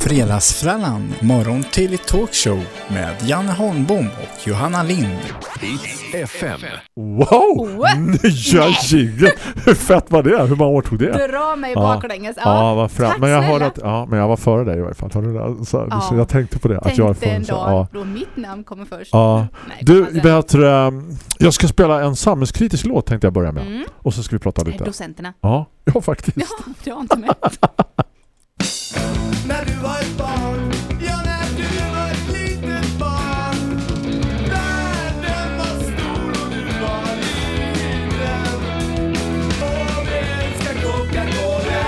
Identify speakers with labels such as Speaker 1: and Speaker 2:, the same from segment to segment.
Speaker 1: Fredagsfrallan, morgon till talkshow med Janne Holmbom och Johanna Lind.
Speaker 2: Hits FM.
Speaker 3: Wow!
Speaker 4: What?
Speaker 3: Nya jingeln! Hur fett var det? Hur många år tog det?
Speaker 4: Dra mig
Speaker 3: Ja.
Speaker 4: baklänges.
Speaker 3: Ja, vad fram.
Speaker 4: tack
Speaker 3: Men jag
Speaker 4: snälla.
Speaker 3: hörde att ja, men jag var före dig i varje fall. Hörde du det? Så,
Speaker 4: Ja.
Speaker 3: så jag tänkte på det att jag är
Speaker 4: Tänkte en
Speaker 3: före.
Speaker 4: dag
Speaker 3: Ja.
Speaker 4: då mitt namn kommer först.
Speaker 3: Ja.
Speaker 4: Nej,
Speaker 3: Du,
Speaker 4: alltså.
Speaker 3: vet du, ehm, jag ska spela en samhällskritisk låt tänkte jag börja med.
Speaker 4: Mm.
Speaker 3: Och så ska vi prata lite.
Speaker 4: Docenterna.
Speaker 3: Ja, ja faktiskt.
Speaker 4: Ja, det har inte med.
Speaker 5: När du var ett barn, ja när du var ett litet barn. Världen var stor och du var liten. Och vi älskar Coca-Cola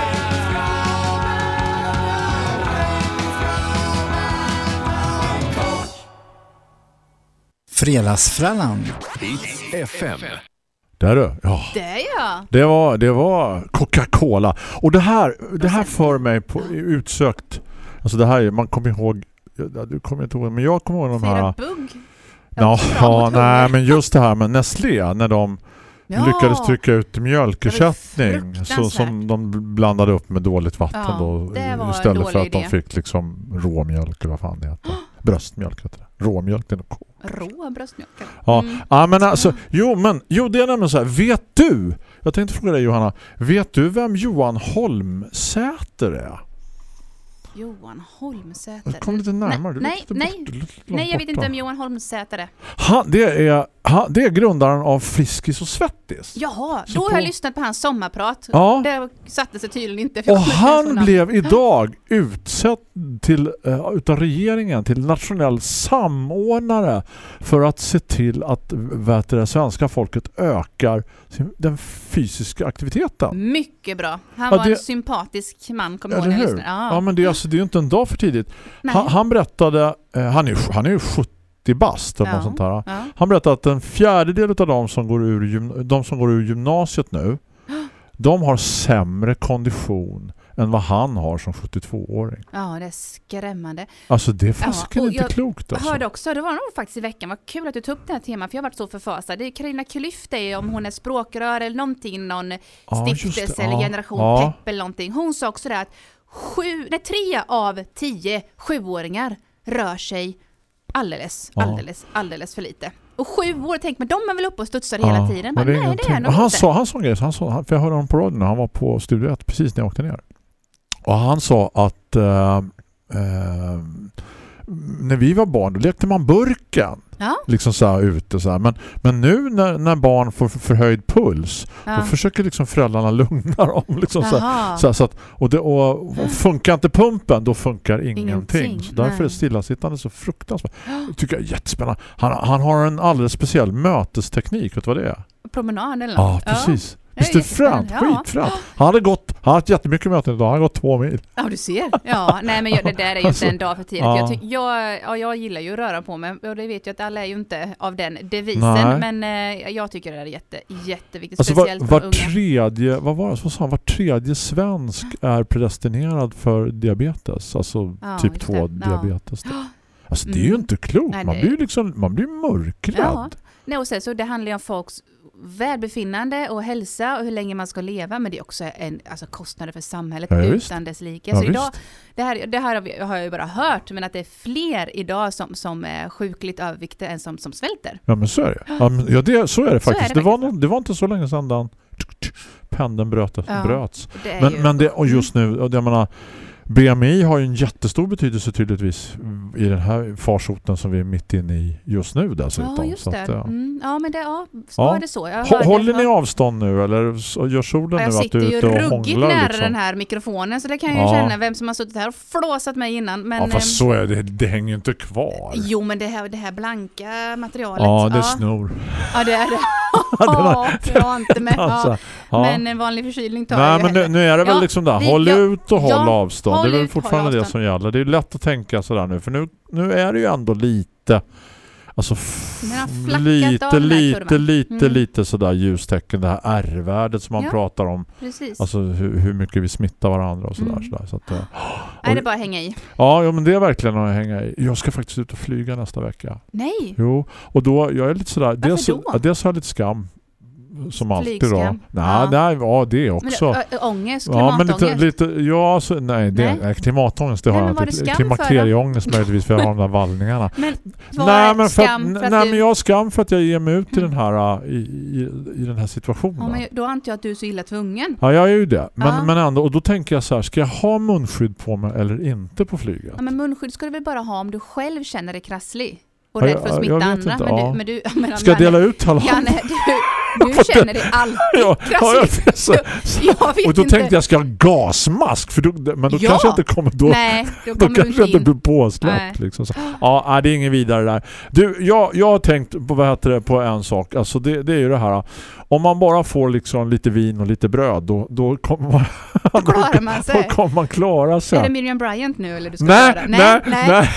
Speaker 1: Fredagsfrallan,
Speaker 2: Hits FM.
Speaker 3: Där du. Ja.
Speaker 4: Det jag.
Speaker 3: Det var, det var Coca-Cola. Och det här, det här för mig på utsökt... Alltså det här, är- man kommer ihåg... ja, Du kommer inte ihåg, men jag kommer ihåg de här...
Speaker 4: bugg?
Speaker 3: Ja, ja nej, men just det här med Nestlé när de
Speaker 4: Ja.
Speaker 3: lyckades trycka ut mjölkersättning så, som de blandade upp med dåligt vatten
Speaker 4: Ja,
Speaker 3: då, istället för att de
Speaker 4: idé.
Speaker 3: fick liksom råmjölk eller vad fan det heter. Bröstmjölk heter det. Råmjölk är nog ko.
Speaker 4: Rå bröstmjölk.
Speaker 3: Ja,
Speaker 4: Mm.
Speaker 3: ja men alltså, jo men jo det är nämligen så här, vet du? Jag tänkte fråga dig Johanna, vet du vem Johan Holmsäter är?
Speaker 4: Johan Holmsäter.
Speaker 3: Kom lite närmare.
Speaker 4: Nej,
Speaker 3: låter
Speaker 4: nej,
Speaker 3: bort-
Speaker 4: Nej, jag vet inte vem Johan Holmsäter är.
Speaker 3: Han, det, är, han, det är grundaren av Friskis och Svettis.
Speaker 4: Jaha,
Speaker 3: Så
Speaker 4: då har
Speaker 3: på-
Speaker 4: jag lyssnat på hans sommarprat.
Speaker 3: Ja.
Speaker 4: Det satte sig tydligen inte. för jag
Speaker 3: Och han blev idag utsedd till, uh, utav regeringen till nationell samordnare för att se till att vet det svenska folket ökar sin, den fysiska aktiviteten.
Speaker 4: Mycket bra. Han
Speaker 3: Ja,
Speaker 4: var
Speaker 3: det-
Speaker 4: en sympatisk man, kommer jag ihåg när jag lyssnade.
Speaker 3: Ja.
Speaker 4: Ja.
Speaker 3: men det, är alltså, det är ju inte en dag för tidigt. Han, han berättade, eh, han, är, ju- han är ju 70 bast eller något
Speaker 4: Ja.
Speaker 3: sånt här.
Speaker 4: Ja.
Speaker 3: Han berättade att en fjärdedel av de som går ur, de som går ur gymnasiet nu de har sämre kondition än vad han har som 72-åring.
Speaker 4: ja, det är skrämmande.
Speaker 3: Alltså det är fasiken
Speaker 4: och
Speaker 3: inte
Speaker 4: jag
Speaker 3: klokt alltså.
Speaker 4: Jag hörde också, det var nog faktiskt i veckan, vad kul att du tog upp det här temat för jag har varit så förfasad. Det är Carina Klüft är om hon är språkrör eller någonting, någon
Speaker 3: Ja,
Speaker 4: stiftelse eller
Speaker 3: Ja.
Speaker 4: generation
Speaker 3: Ja.
Speaker 4: pepp eller någonting. Hon sa också det att sju, nej, tre av tio sjuåringar rör sig alldeles,
Speaker 3: Ja.
Speaker 4: alldeles, alldeles för lite. Och sju år, tänk men de är väl uppe och studsar hela tiden?
Speaker 3: men
Speaker 4: Men nej, det är
Speaker 3: han sa, han sa en grej, han sa, för jag hörde honom på radion när han var på Studio 1 precis när jag åkte ner. Och han sa att eh, eh, när vi var barn då lekte man burken.
Speaker 4: Ja,
Speaker 3: liksom så här ute så här. Men, men nu när, när barn får för- förhöjd puls då
Speaker 4: ja.
Speaker 3: försöker liksom föräldrarna lugna dem. Liksom så, här. Så, här, så att, och, det, och, och funkar inte pumpen då funkar ingenting,
Speaker 4: Ingenting,
Speaker 3: så därför är stillasittande så fruktansvärt. Det tycker jag är jättespännande. Han, han har en alldeles speciell mötesteknik vet du vad det är?
Speaker 4: Promenad eller
Speaker 3: Ja,
Speaker 4: något.
Speaker 3: precis Fränt?
Speaker 4: ja.
Speaker 3: Skitfränt. Han hade gått, han hade jättemycket möten idag. Han har gått två mil.
Speaker 4: Ja, du ser. Ja, nej men jag, det där är ju
Speaker 3: Alltså,
Speaker 4: inte en dag för tidigt.
Speaker 3: ja.
Speaker 4: Jag, jag, ja, jag gillar ju att röra på mig och det vet jag att alla är ju inte av den devisen.
Speaker 3: Nej.
Speaker 4: Men eh, jag tycker det är jätte, jätteviktigt,
Speaker 3: Alltså var,
Speaker 4: speciellt
Speaker 3: var
Speaker 4: för unga.
Speaker 3: tredje, vad var det? Vad sa han? Var tredje svensk är predestinerad för diabetes. Alltså
Speaker 4: Ja,
Speaker 3: typ
Speaker 4: just
Speaker 3: 2
Speaker 4: det. Ja.
Speaker 3: diabetes. då. Alltså det är ju
Speaker 4: Mm.
Speaker 3: inte klokt.
Speaker 4: Nej,
Speaker 3: man blir liksom, man blir mörkrädd.
Speaker 4: Ja. Nej, och sen så det handlar ju om folks välbefinnande och hälsa och hur länge man ska leva men det är också en, alltså kostnader för samhället
Speaker 3: Ja,
Speaker 4: utan dess like.
Speaker 3: Ja,
Speaker 4: så idag, det här, det här har, vi, har jag ju bara hört men att det är fler idag som, som är sjukligt överviktiga än som, som svälter.
Speaker 3: Ja men så är det. Ja, men, ja, det, så är det
Speaker 4: Så är
Speaker 3: faktiskt.
Speaker 4: det
Speaker 3: det, var,
Speaker 4: faktiskt.
Speaker 3: nog- det var inte så länge sedan den pendeln bröt, bröts. Men,
Speaker 4: ju, Mm.
Speaker 3: men det, och just nu, och jag menar, BMI har ju en jättestor betydelse tydligtvis i den här farsoten som vi är mitt inne i just nu dessutom.
Speaker 4: Ja, just det.
Speaker 3: att, ja.
Speaker 4: Mm, ja, men det, ja,
Speaker 3: Ja.
Speaker 4: var det så? Jag
Speaker 3: Håller ni
Speaker 4: ja.
Speaker 3: avstånd nu eller gör solen
Speaker 4: Ja,
Speaker 3: nu
Speaker 4: jag
Speaker 3: att
Speaker 4: sitter
Speaker 3: du är
Speaker 4: ju
Speaker 3: ute och
Speaker 4: ruggigt
Speaker 3: hånglar?
Speaker 4: nära
Speaker 3: Liksom?
Speaker 4: den här mikrofonen så det kan jag ju
Speaker 3: Ja.
Speaker 4: känna vem som har suttit här och flåsat mig innan. Men,
Speaker 3: ja fast
Speaker 4: eh,
Speaker 3: så är det, det hänger ju inte kvar.
Speaker 4: Jo, men det här, det här blanka materialet.
Speaker 3: ja, det
Speaker 4: ja.
Speaker 3: snor.
Speaker 4: Ja, det är det.
Speaker 3: det var-
Speaker 4: Ja, jag har inte med.
Speaker 3: Alltså,
Speaker 4: Ja.
Speaker 3: ja.
Speaker 4: Men en vanlig förkylning tar
Speaker 3: Nej
Speaker 4: jag ju
Speaker 3: men nu, nu är det väl
Speaker 4: Ja,
Speaker 3: liksom där, håll
Speaker 4: ja,
Speaker 3: ut och håll
Speaker 4: ja,
Speaker 3: avstånd. Det är väl fortfarande det som gäller. Det är lätt att tänka sådär nu för nu, nu är det ju ändå lite Alltså lite, lite, lite,
Speaker 4: Mm.
Speaker 3: lite sådär ljustecken. Det här R-värdet som man
Speaker 4: Ja.
Speaker 3: pratar om.
Speaker 4: Precis.
Speaker 3: Alltså hur, hur mycket vi smittar varandra och sådär.
Speaker 4: Mm.
Speaker 3: sådär. Så att, eh,
Speaker 4: Nej, det är bara att hänga i.
Speaker 3: ja, ja, men det är verkligen att hänga i. Jag ska faktiskt ut och flyga nästa vecka.
Speaker 4: Nej.
Speaker 3: Jo, och då, jag är lite sådär, dels,
Speaker 4: då?
Speaker 3: dels har jag lite skam som alltid då. Nej,
Speaker 4: Ja.
Speaker 3: nej, ja det
Speaker 4: Men,
Speaker 3: också.
Speaker 4: ö, ångest,
Speaker 3: Ja, men lite, lite ja, så, nej, det,
Speaker 4: Nej.
Speaker 3: klimatångest det
Speaker 4: Nej,
Speaker 3: har
Speaker 4: men
Speaker 3: jag inte. Klimakterieångest möjligtvis för jag har de där vallningarna.
Speaker 4: Men
Speaker 3: nej, men för
Speaker 4: skam för att
Speaker 3: nej,
Speaker 4: du...
Speaker 3: men jag har skam för att jag ger mig ut i
Speaker 4: Mm.
Speaker 3: den här, äh, i, i, i den här situationen.
Speaker 4: ja, men då antar jag att du är så illa tvungen.
Speaker 3: Ja, jag är ju det. Men,
Speaker 4: Ja.
Speaker 3: men ändå, och då tänker jag så här, ska jag ha munskydd på mig eller inte på flyget?
Speaker 4: Ja, men munskydd ska du väl bara ha om du själv känner dig krasslig och rädd för att smitta andra.
Speaker 3: inte,
Speaker 4: men,
Speaker 3: ja.
Speaker 4: du, men du, men
Speaker 3: Ska jag dela ut alla?
Speaker 4: Janne, du, du känner dig alltid
Speaker 3: ja, ja,
Speaker 4: krasslig.
Speaker 3: vet så,
Speaker 4: Jag vet
Speaker 3: och då
Speaker 4: inte.
Speaker 3: tänkte jag ska ha gasmask för då, men då
Speaker 4: Ja.
Speaker 3: kanske jag inte kommer då,
Speaker 4: Nej, då
Speaker 3: då
Speaker 4: du
Speaker 3: kanske jag
Speaker 4: inte
Speaker 3: inte
Speaker 4: in.
Speaker 3: blir påsläppt.
Speaker 4: Nej.
Speaker 3: Liksom. Så, ja, nej, det är inget vidare där. Du, jag, jag har tänkt på, vad heter det, på en sak. Alltså det, det är ju det här. Om man bara får liksom lite vin och lite bröd då, då kommer man,
Speaker 4: Då klarar man
Speaker 3: då
Speaker 4: sig.
Speaker 3: kommer man klara
Speaker 4: Är det
Speaker 3: sig.
Speaker 4: Miriam Bryant nu eller du ska
Speaker 3: Nej,
Speaker 4: köra?
Speaker 3: nej, nej, nej,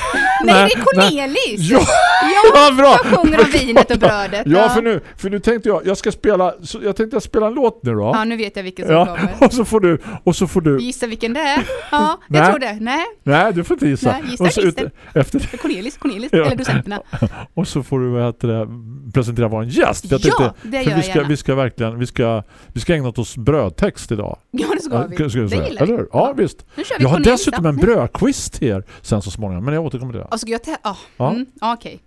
Speaker 4: Nej, det är Cornelis!
Speaker 3: Ja,
Speaker 4: Ja,
Speaker 3: ja, bra.
Speaker 4: jag sjunger om vinet och brödet.
Speaker 3: Ja, för nu, för nu tänkte jag, jag ska spela, så jag tänkte spela en låt nu då.
Speaker 4: Ja, nu vet jag vilken som
Speaker 3: Ja,
Speaker 4: kommer.
Speaker 3: och så får du, och så får du,
Speaker 4: Gissa vilken det är? Ja, jag tror det. Nej,
Speaker 3: nej du får inte gissa.
Speaker 4: Nej, gissa
Speaker 3: och, så
Speaker 4: artisten.
Speaker 3: efter,
Speaker 4: det Cornelis, Cornelis,
Speaker 3: Ja.
Speaker 4: eller docenterna.
Speaker 3: och så får du vad heter det, presentera vår gäst. Jag
Speaker 4: Ja,
Speaker 3: tänkte,
Speaker 4: det
Speaker 3: för
Speaker 4: gör
Speaker 3: vi
Speaker 4: jag
Speaker 3: ska,
Speaker 4: gärna.
Speaker 3: vi ska verkligen, vi ska, vi ska ägna oss brödtext idag.
Speaker 4: Ja, det ska vi.
Speaker 3: ska jag
Speaker 4: Det
Speaker 3: säga.
Speaker 4: gillar vi.
Speaker 3: Eller hur? Ja, visst.
Speaker 4: Nu kör vi
Speaker 3: Jag har
Speaker 4: Cornelis
Speaker 3: dessutom
Speaker 4: då.
Speaker 3: en brödquiz till er sen så småningom, men jag återkommer till det.
Speaker 4: Och ska jag ta... Ja,
Speaker 3: Ja.
Speaker 4: mm, ja, okej.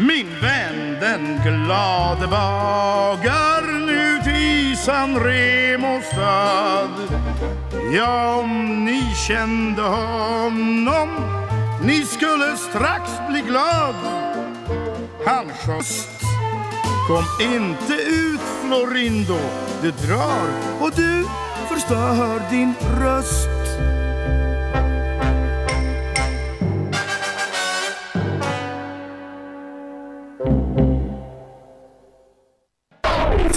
Speaker 5: Min vän den glade bagar nu till San Remo stad. Ja, om ni kände honom ni skulle strax bli glad. Han sjöst Kom inte ut Florindo. Du drar och du förstör din röst.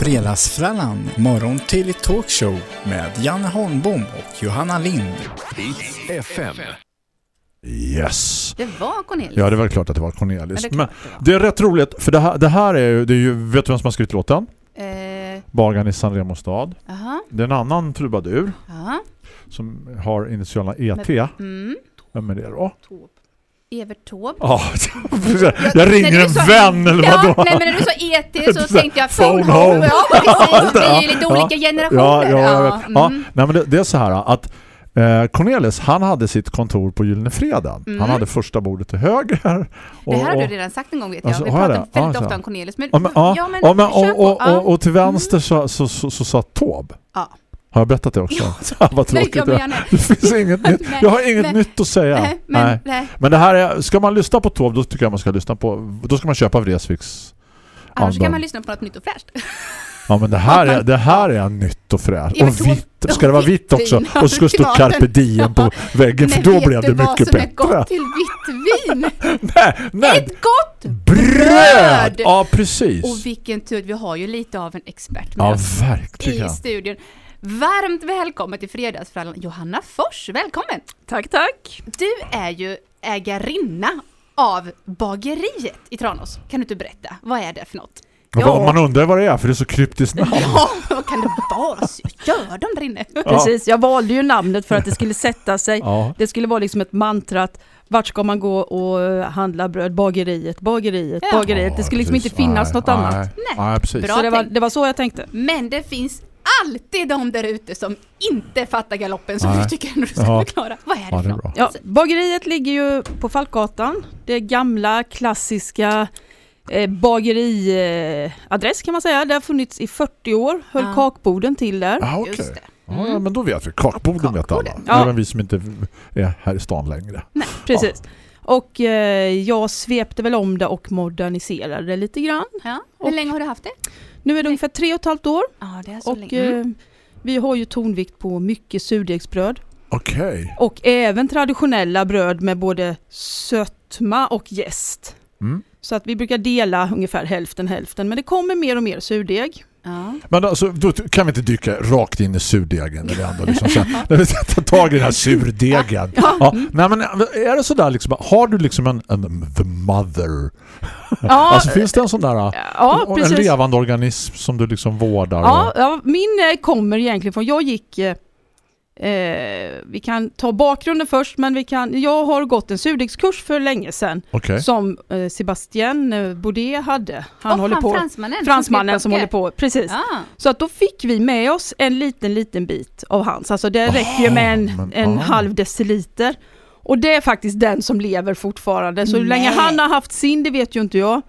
Speaker 1: Fredagsfrallan, morgon till talkshow med Janne Holmbom och Johanna Lind.
Speaker 2: FM.
Speaker 3: Yes.
Speaker 4: Det var Cornelis.
Speaker 3: Ja, det var klart att det var
Speaker 4: Ja,
Speaker 3: Cornelis.
Speaker 4: det är
Speaker 3: men
Speaker 4: det var.
Speaker 3: det är rätt roligt, för det här, det här är ju, det är ju, vet du vem som har skrivit låten?
Speaker 4: Eh,
Speaker 3: Bagaren i San Remo stad.
Speaker 4: Aha,
Speaker 3: Det är en annan trubadur
Speaker 4: ja.
Speaker 3: som har initialerna ET.
Speaker 4: Mm.
Speaker 3: Vem är det då?
Speaker 4: Taube. Evert Taube.
Speaker 3: Ja, jag ringer en
Speaker 4: sa-
Speaker 3: vän eller
Speaker 4: Ja,
Speaker 3: vadå?
Speaker 4: nej men när du sa ET så
Speaker 3: här,
Speaker 4: tänkte jag
Speaker 3: phone home.
Speaker 4: Ja, precis. Det är ju lite
Speaker 3: Ja.
Speaker 4: olika generationer.
Speaker 3: Ja, ja. Ja,
Speaker 4: mm.
Speaker 3: nej, men det, det är så här att eh, Cornelis, han hade sitt kontor på Gyllene Fredag.
Speaker 4: Mm.
Speaker 3: Han hade första bordet till höger. Och,
Speaker 4: Det här har du redan sagt en gång vet jag.
Speaker 3: Alltså,
Speaker 4: Vi pratar väldigt
Speaker 3: Ja, så.
Speaker 4: ofta om Cornelis. Men,
Speaker 3: Ja, men, ja,
Speaker 4: ja, men,
Speaker 3: ja, och, och,
Speaker 4: Ja.
Speaker 3: och, och till vänster så, så, så, så satt Taube.
Speaker 4: Ja.
Speaker 3: Har jag berättat det också? Ja, vad
Speaker 4: Nej,
Speaker 3: tråkigt.
Speaker 4: jag menar-
Speaker 3: det finns inget nytt.
Speaker 4: Nej,
Speaker 3: Jag har inget
Speaker 4: nej.
Speaker 3: nytt att säga.
Speaker 4: Nej, men,
Speaker 3: Nej.
Speaker 4: nej.
Speaker 3: Men det här är, ska man lyssna på Taube då tycker jag man ska lyssna på, då ska man köpa Vreeswijks
Speaker 4: Annars kan man lyssna på något nytt och fräscht.
Speaker 3: Ja men det här är, det här är nytt och fräscht.
Speaker 4: Ja, men
Speaker 3: Och vitt. Ska det vara vitt också? Och så ska det stå carpe diem på väggen för
Speaker 4: Men
Speaker 3: då blev det mycket bättre.
Speaker 4: gott till vitt vin?
Speaker 3: Nej, nej.
Speaker 4: Ett gott
Speaker 3: Bröd!
Speaker 4: bröd!
Speaker 3: Ja precis.
Speaker 4: Och vilken tur, vi har ju lite av en expert med
Speaker 3: Ja
Speaker 4: oss
Speaker 3: verkligen.
Speaker 4: i studion. Varmt välkommen till Fredagsfrallan Johanna Fors, välkommen!
Speaker 6: Tack, tack.
Speaker 4: Du är ju ägarinna av bageriet i Tranås. Kan du inte berätta, vad är det för något?
Speaker 3: Vad- Man undrar vad det är för det är så kryptiskt namn.
Speaker 4: Ja, vad kan det vara? Gör de där inne?
Speaker 6: Precis, jag valde ju namnet för att det skulle sätta sig.
Speaker 3: Ja.
Speaker 6: Det skulle vara liksom ett mantra att vart ska man gå och eh, handla bröd? Bageriet, bageriet,
Speaker 4: Ja.
Speaker 6: bageriet. Det skulle liksom inte finnas
Speaker 3: Nej,
Speaker 6: något
Speaker 3: nej,
Speaker 6: annat.
Speaker 4: Nej.
Speaker 3: Nej, precis.
Speaker 4: Bra.
Speaker 6: Så det var, det var så jag tänkte.
Speaker 4: Men det finns alltid de där ute som inte fattar galoppen
Speaker 3: Nej.
Speaker 4: du tycker du ska
Speaker 3: Ja.
Speaker 4: förklara. Vad är det
Speaker 3: Ja, det är bra.
Speaker 6: Ja, bageriet ligger ju på Falkgatan. Det gamla klassiska eh, bageriadress kan man säga. Det har funnits i 40 år. Höll
Speaker 4: Ja.
Speaker 6: kakboden till där.
Speaker 3: Ja, okej.
Speaker 4: Just det.
Speaker 3: Ja, ja, men då vet vi. Kakboden vet alla.
Speaker 6: Ja.
Speaker 3: Även vi som inte är här i stan längre.
Speaker 6: Precis. Och eh, jag svepte väl om det och moderniserade det lite grann.
Speaker 4: Ja. Hur
Speaker 6: Och-
Speaker 4: länge har du haft det?
Speaker 6: Nu är det ungefär tre och ett halvt år.
Speaker 4: Ja, det är så
Speaker 6: Och
Speaker 4: länge.
Speaker 6: Eh, vi har ju tonvikt på mycket surdegsbröd
Speaker 3: Okej.
Speaker 6: och även traditionella bröd med både sötma och jäst.
Speaker 3: Mm.
Speaker 6: Så att vi brukar dela ungefär hälften hälften men det kommer mer och mer surdeg.
Speaker 4: Ja.
Speaker 3: Men alltså, då kan vi inte dyka rakt in i surdegen eller ändå liksom så här, när vi tar tag i den här surdegen. Ja. nej men är det sådär liksom, har du liksom en, en the mother?
Speaker 6: Ja,
Speaker 3: Alltså finns det en sån där
Speaker 6: ja
Speaker 3: en levande organism som du liksom vårdar?
Speaker 6: Ja,
Speaker 3: och-
Speaker 6: ja, min eh, kommer egentligen från, jag gick eh, Eh, vi kan ta bakgrunden först, men vi kan, jag har gått en surdegskurs för länge sedan
Speaker 3: Okej.
Speaker 6: som eh, Sébastien eh, Baudet hade. Han
Speaker 4: Och
Speaker 6: håller på,
Speaker 4: fransmannen.
Speaker 6: fransmannen som
Speaker 4: skrev
Speaker 6: håller på, precis.
Speaker 4: Ah.
Speaker 6: Så att då fick vi med oss en liten, liten bit av hans. Alltså det räcker ju med en,
Speaker 3: men-
Speaker 6: en
Speaker 3: ah.
Speaker 6: halv deciliter. Och det är faktiskt den som lever fortfarande. Så hur länge
Speaker 4: Nej.
Speaker 6: han har haft sin, det vet ju inte jag.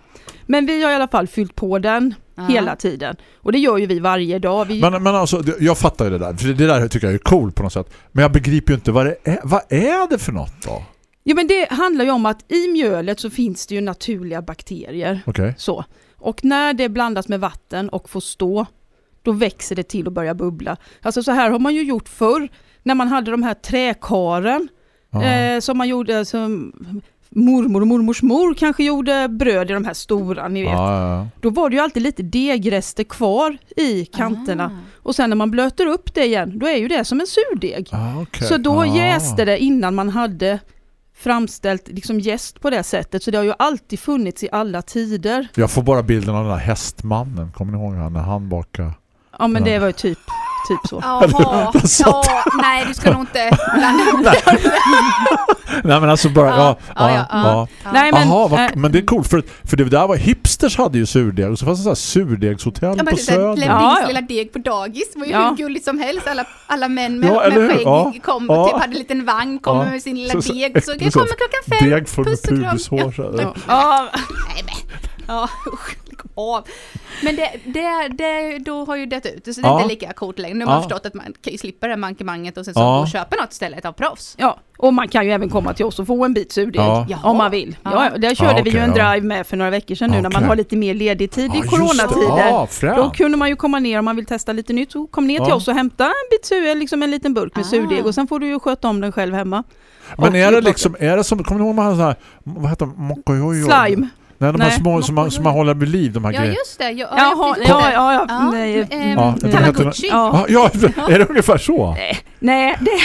Speaker 6: Men vi har i alla fall fyllt på den
Speaker 4: Ja.
Speaker 6: hela tiden. Och det gör ju vi varje dag. Vi,
Speaker 3: Men, men alltså, jag fattar ju det där. För det där tycker jag är coolt på något sätt. Men jag begriper ju inte vad det är. Vad är det för något då?
Speaker 6: Jo men det handlar ju om att i mjölet så finns det ju naturliga bakterier.
Speaker 3: Okej.
Speaker 6: Så. Och när det blandas med vatten och får stå, då växer det till och börjar bubbla. Alltså så här har man ju gjort förr, när man hade de här träkaren, eh, som man gjorde, som mormor och mormors mor kanske gjorde bröd i de här stora, ni vet.
Speaker 3: Ja, ja,
Speaker 6: Då var det ju alltid lite degrester kvar i kanterna.
Speaker 4: Ah.
Speaker 6: Och sen när man blöter upp det igen, då är ju det som en surdeg.
Speaker 3: Ah, okej.
Speaker 6: Så då
Speaker 3: Ah.
Speaker 6: jäste det innan man hade framställt liksom jäst på det sättet. Så det har ju alltid funnits i alla tider.
Speaker 3: Jag får bara bilden av den där hästmannen. Kommer ni ihåg han när han bakade?
Speaker 6: Ja men det var ju typ, typ så.
Speaker 4: Jaha, ja, nej du ska nog inte blanda
Speaker 3: Nej men alltså bara, ja.
Speaker 4: Ja,
Speaker 3: ja,
Speaker 4: ja, ja,
Speaker 3: ja.
Speaker 4: ja.
Speaker 6: Nej men,
Speaker 3: Aha, vad,
Speaker 6: eh,
Speaker 3: men det är coolt för, för det där var hipsters hade ju surdeg och så fanns det så här surdegshotell
Speaker 4: Ja, men
Speaker 3: på
Speaker 4: det där
Speaker 3: Söder.
Speaker 6: Ja, ja.
Speaker 4: lilla deg på dagis var ju
Speaker 6: Ja.
Speaker 4: hur gulligt som helst. Alla, alla män med,
Speaker 3: Ja,
Speaker 4: med skägg
Speaker 3: Ja.
Speaker 4: kom,
Speaker 3: Ja.
Speaker 4: typ hade en liten vagn, kom
Speaker 3: Ja.
Speaker 4: med sin lilla
Speaker 3: Så- så-
Speaker 4: deg. Så
Speaker 3: så-
Speaker 4: jag kommer klockan fem.
Speaker 3: Deg med
Speaker 4: Puss och kram.
Speaker 3: här.
Speaker 6: ja. Ja,
Speaker 4: Nej, men. Ja, usch, lägg av. Men det, det, det, då har ju det ut, så det är
Speaker 3: Ja.
Speaker 4: inte lika coolt längre. Nu har man
Speaker 3: Ja.
Speaker 4: förstått att man kan ju slippa det mankemanget och sen så
Speaker 3: Ja.
Speaker 4: och köpa något istället av proffs.
Speaker 6: ja, och man kan ju även komma till oss och få en bit surdeg
Speaker 3: Ja.
Speaker 6: Om man vill. Ja,
Speaker 4: Ja.
Speaker 6: där körde
Speaker 3: Ja,
Speaker 6: vi ju en drive med för några veckor sedan nu när man har lite mer ledig tid
Speaker 3: Ja,
Speaker 6: i
Speaker 3: det.
Speaker 6: coronatider.
Speaker 3: Ja,
Speaker 6: Då kunde man ju komma ner om man vill testa lite nytt. Så kom ner till oss och hämta en bit sur, liksom en liten burk med
Speaker 4: Ah.
Speaker 6: surdeg och sen får du ju sköta om den själv hemma.
Speaker 3: Men
Speaker 6: Och
Speaker 3: är det liksom, är det som, kommer ni ihåg man hade så här, vad heter de, mokojojo?
Speaker 6: Slime.
Speaker 3: Nej, de
Speaker 6: Nej.
Speaker 3: här små som man, som man håller vid liv, de här
Speaker 4: Ja,
Speaker 3: grejerna.
Speaker 4: just det. Ja, jag
Speaker 6: ja,
Speaker 4: det.
Speaker 6: ja, ja,
Speaker 4: Ja,
Speaker 6: nej.
Speaker 4: ehm,
Speaker 3: Ja, det
Speaker 4: Tamagotchi.
Speaker 6: Ja.
Speaker 3: Ja, ja, är det ungefär så?
Speaker 6: Nej, det.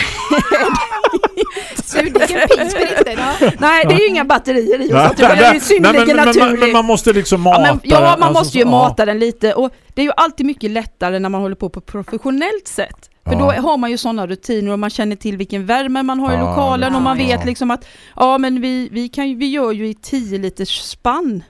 Speaker 4: Ja.
Speaker 6: nej, det är ju inga batterier i
Speaker 3: Nej,
Speaker 6: sånt. Det är ju
Speaker 3: nej, nej,
Speaker 6: synnerligen
Speaker 3: men,
Speaker 6: naturligt.
Speaker 3: men man måste liksom mata
Speaker 6: Ja, men, ja
Speaker 3: den,
Speaker 6: man
Speaker 3: alltså,
Speaker 6: måste ju mata den lite och det är ju alltid mycket lättare när man håller på på professionellt sätt. För
Speaker 3: Ja.
Speaker 6: då har man ju sådana rutiner och man känner till vilken värme man har i
Speaker 3: Ja,
Speaker 6: lokalen och man vet liksom att ja men vi, vi, kan, vi gör ju i 10 liters spann.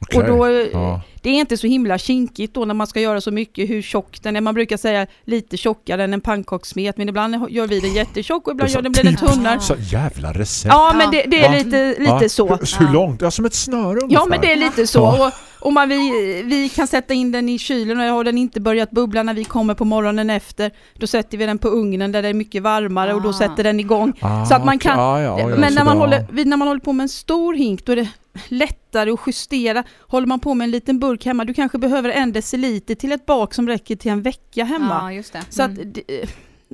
Speaker 3: Okej,
Speaker 6: Och då,
Speaker 3: ja.
Speaker 6: Det är inte så himla kinkigt då när man ska göra så mycket hur tjock den är. Man brukar säga lite tjockare än en pannkakssmet men ibland gör vi den jättetjock och ibland gör den, blir den tunnare.
Speaker 3: Så jävla recept.
Speaker 6: Ja men det, det är
Speaker 3: Ja.
Speaker 6: lite, lite
Speaker 3: Ja,
Speaker 6: så.
Speaker 3: Hur, hur långt? Ja, som ett snöre
Speaker 6: Ja
Speaker 3: ungefär.
Speaker 6: men det är lite så.
Speaker 3: Ja.
Speaker 6: Och, och man, vi, vi kan sätta in den i kylen och har den inte börjat bubbla när vi kommer på morgonen efter. Då sätter vi den på ugnen där det är mycket varmare och då
Speaker 4: Ah.
Speaker 6: sätter den igång.
Speaker 3: Ah,
Speaker 6: så att man kan-
Speaker 3: Ja, ja, ja,
Speaker 6: Men när man, håller, när man håller på med en stor hink då är det lättare att justera. Håller man på med en liten burk hemma, du kanske behöver en deciliter till ett bak som räcker till en vecka hemma.
Speaker 4: Ja, just det.
Speaker 6: Så att,
Speaker 4: Mm.
Speaker 6: det-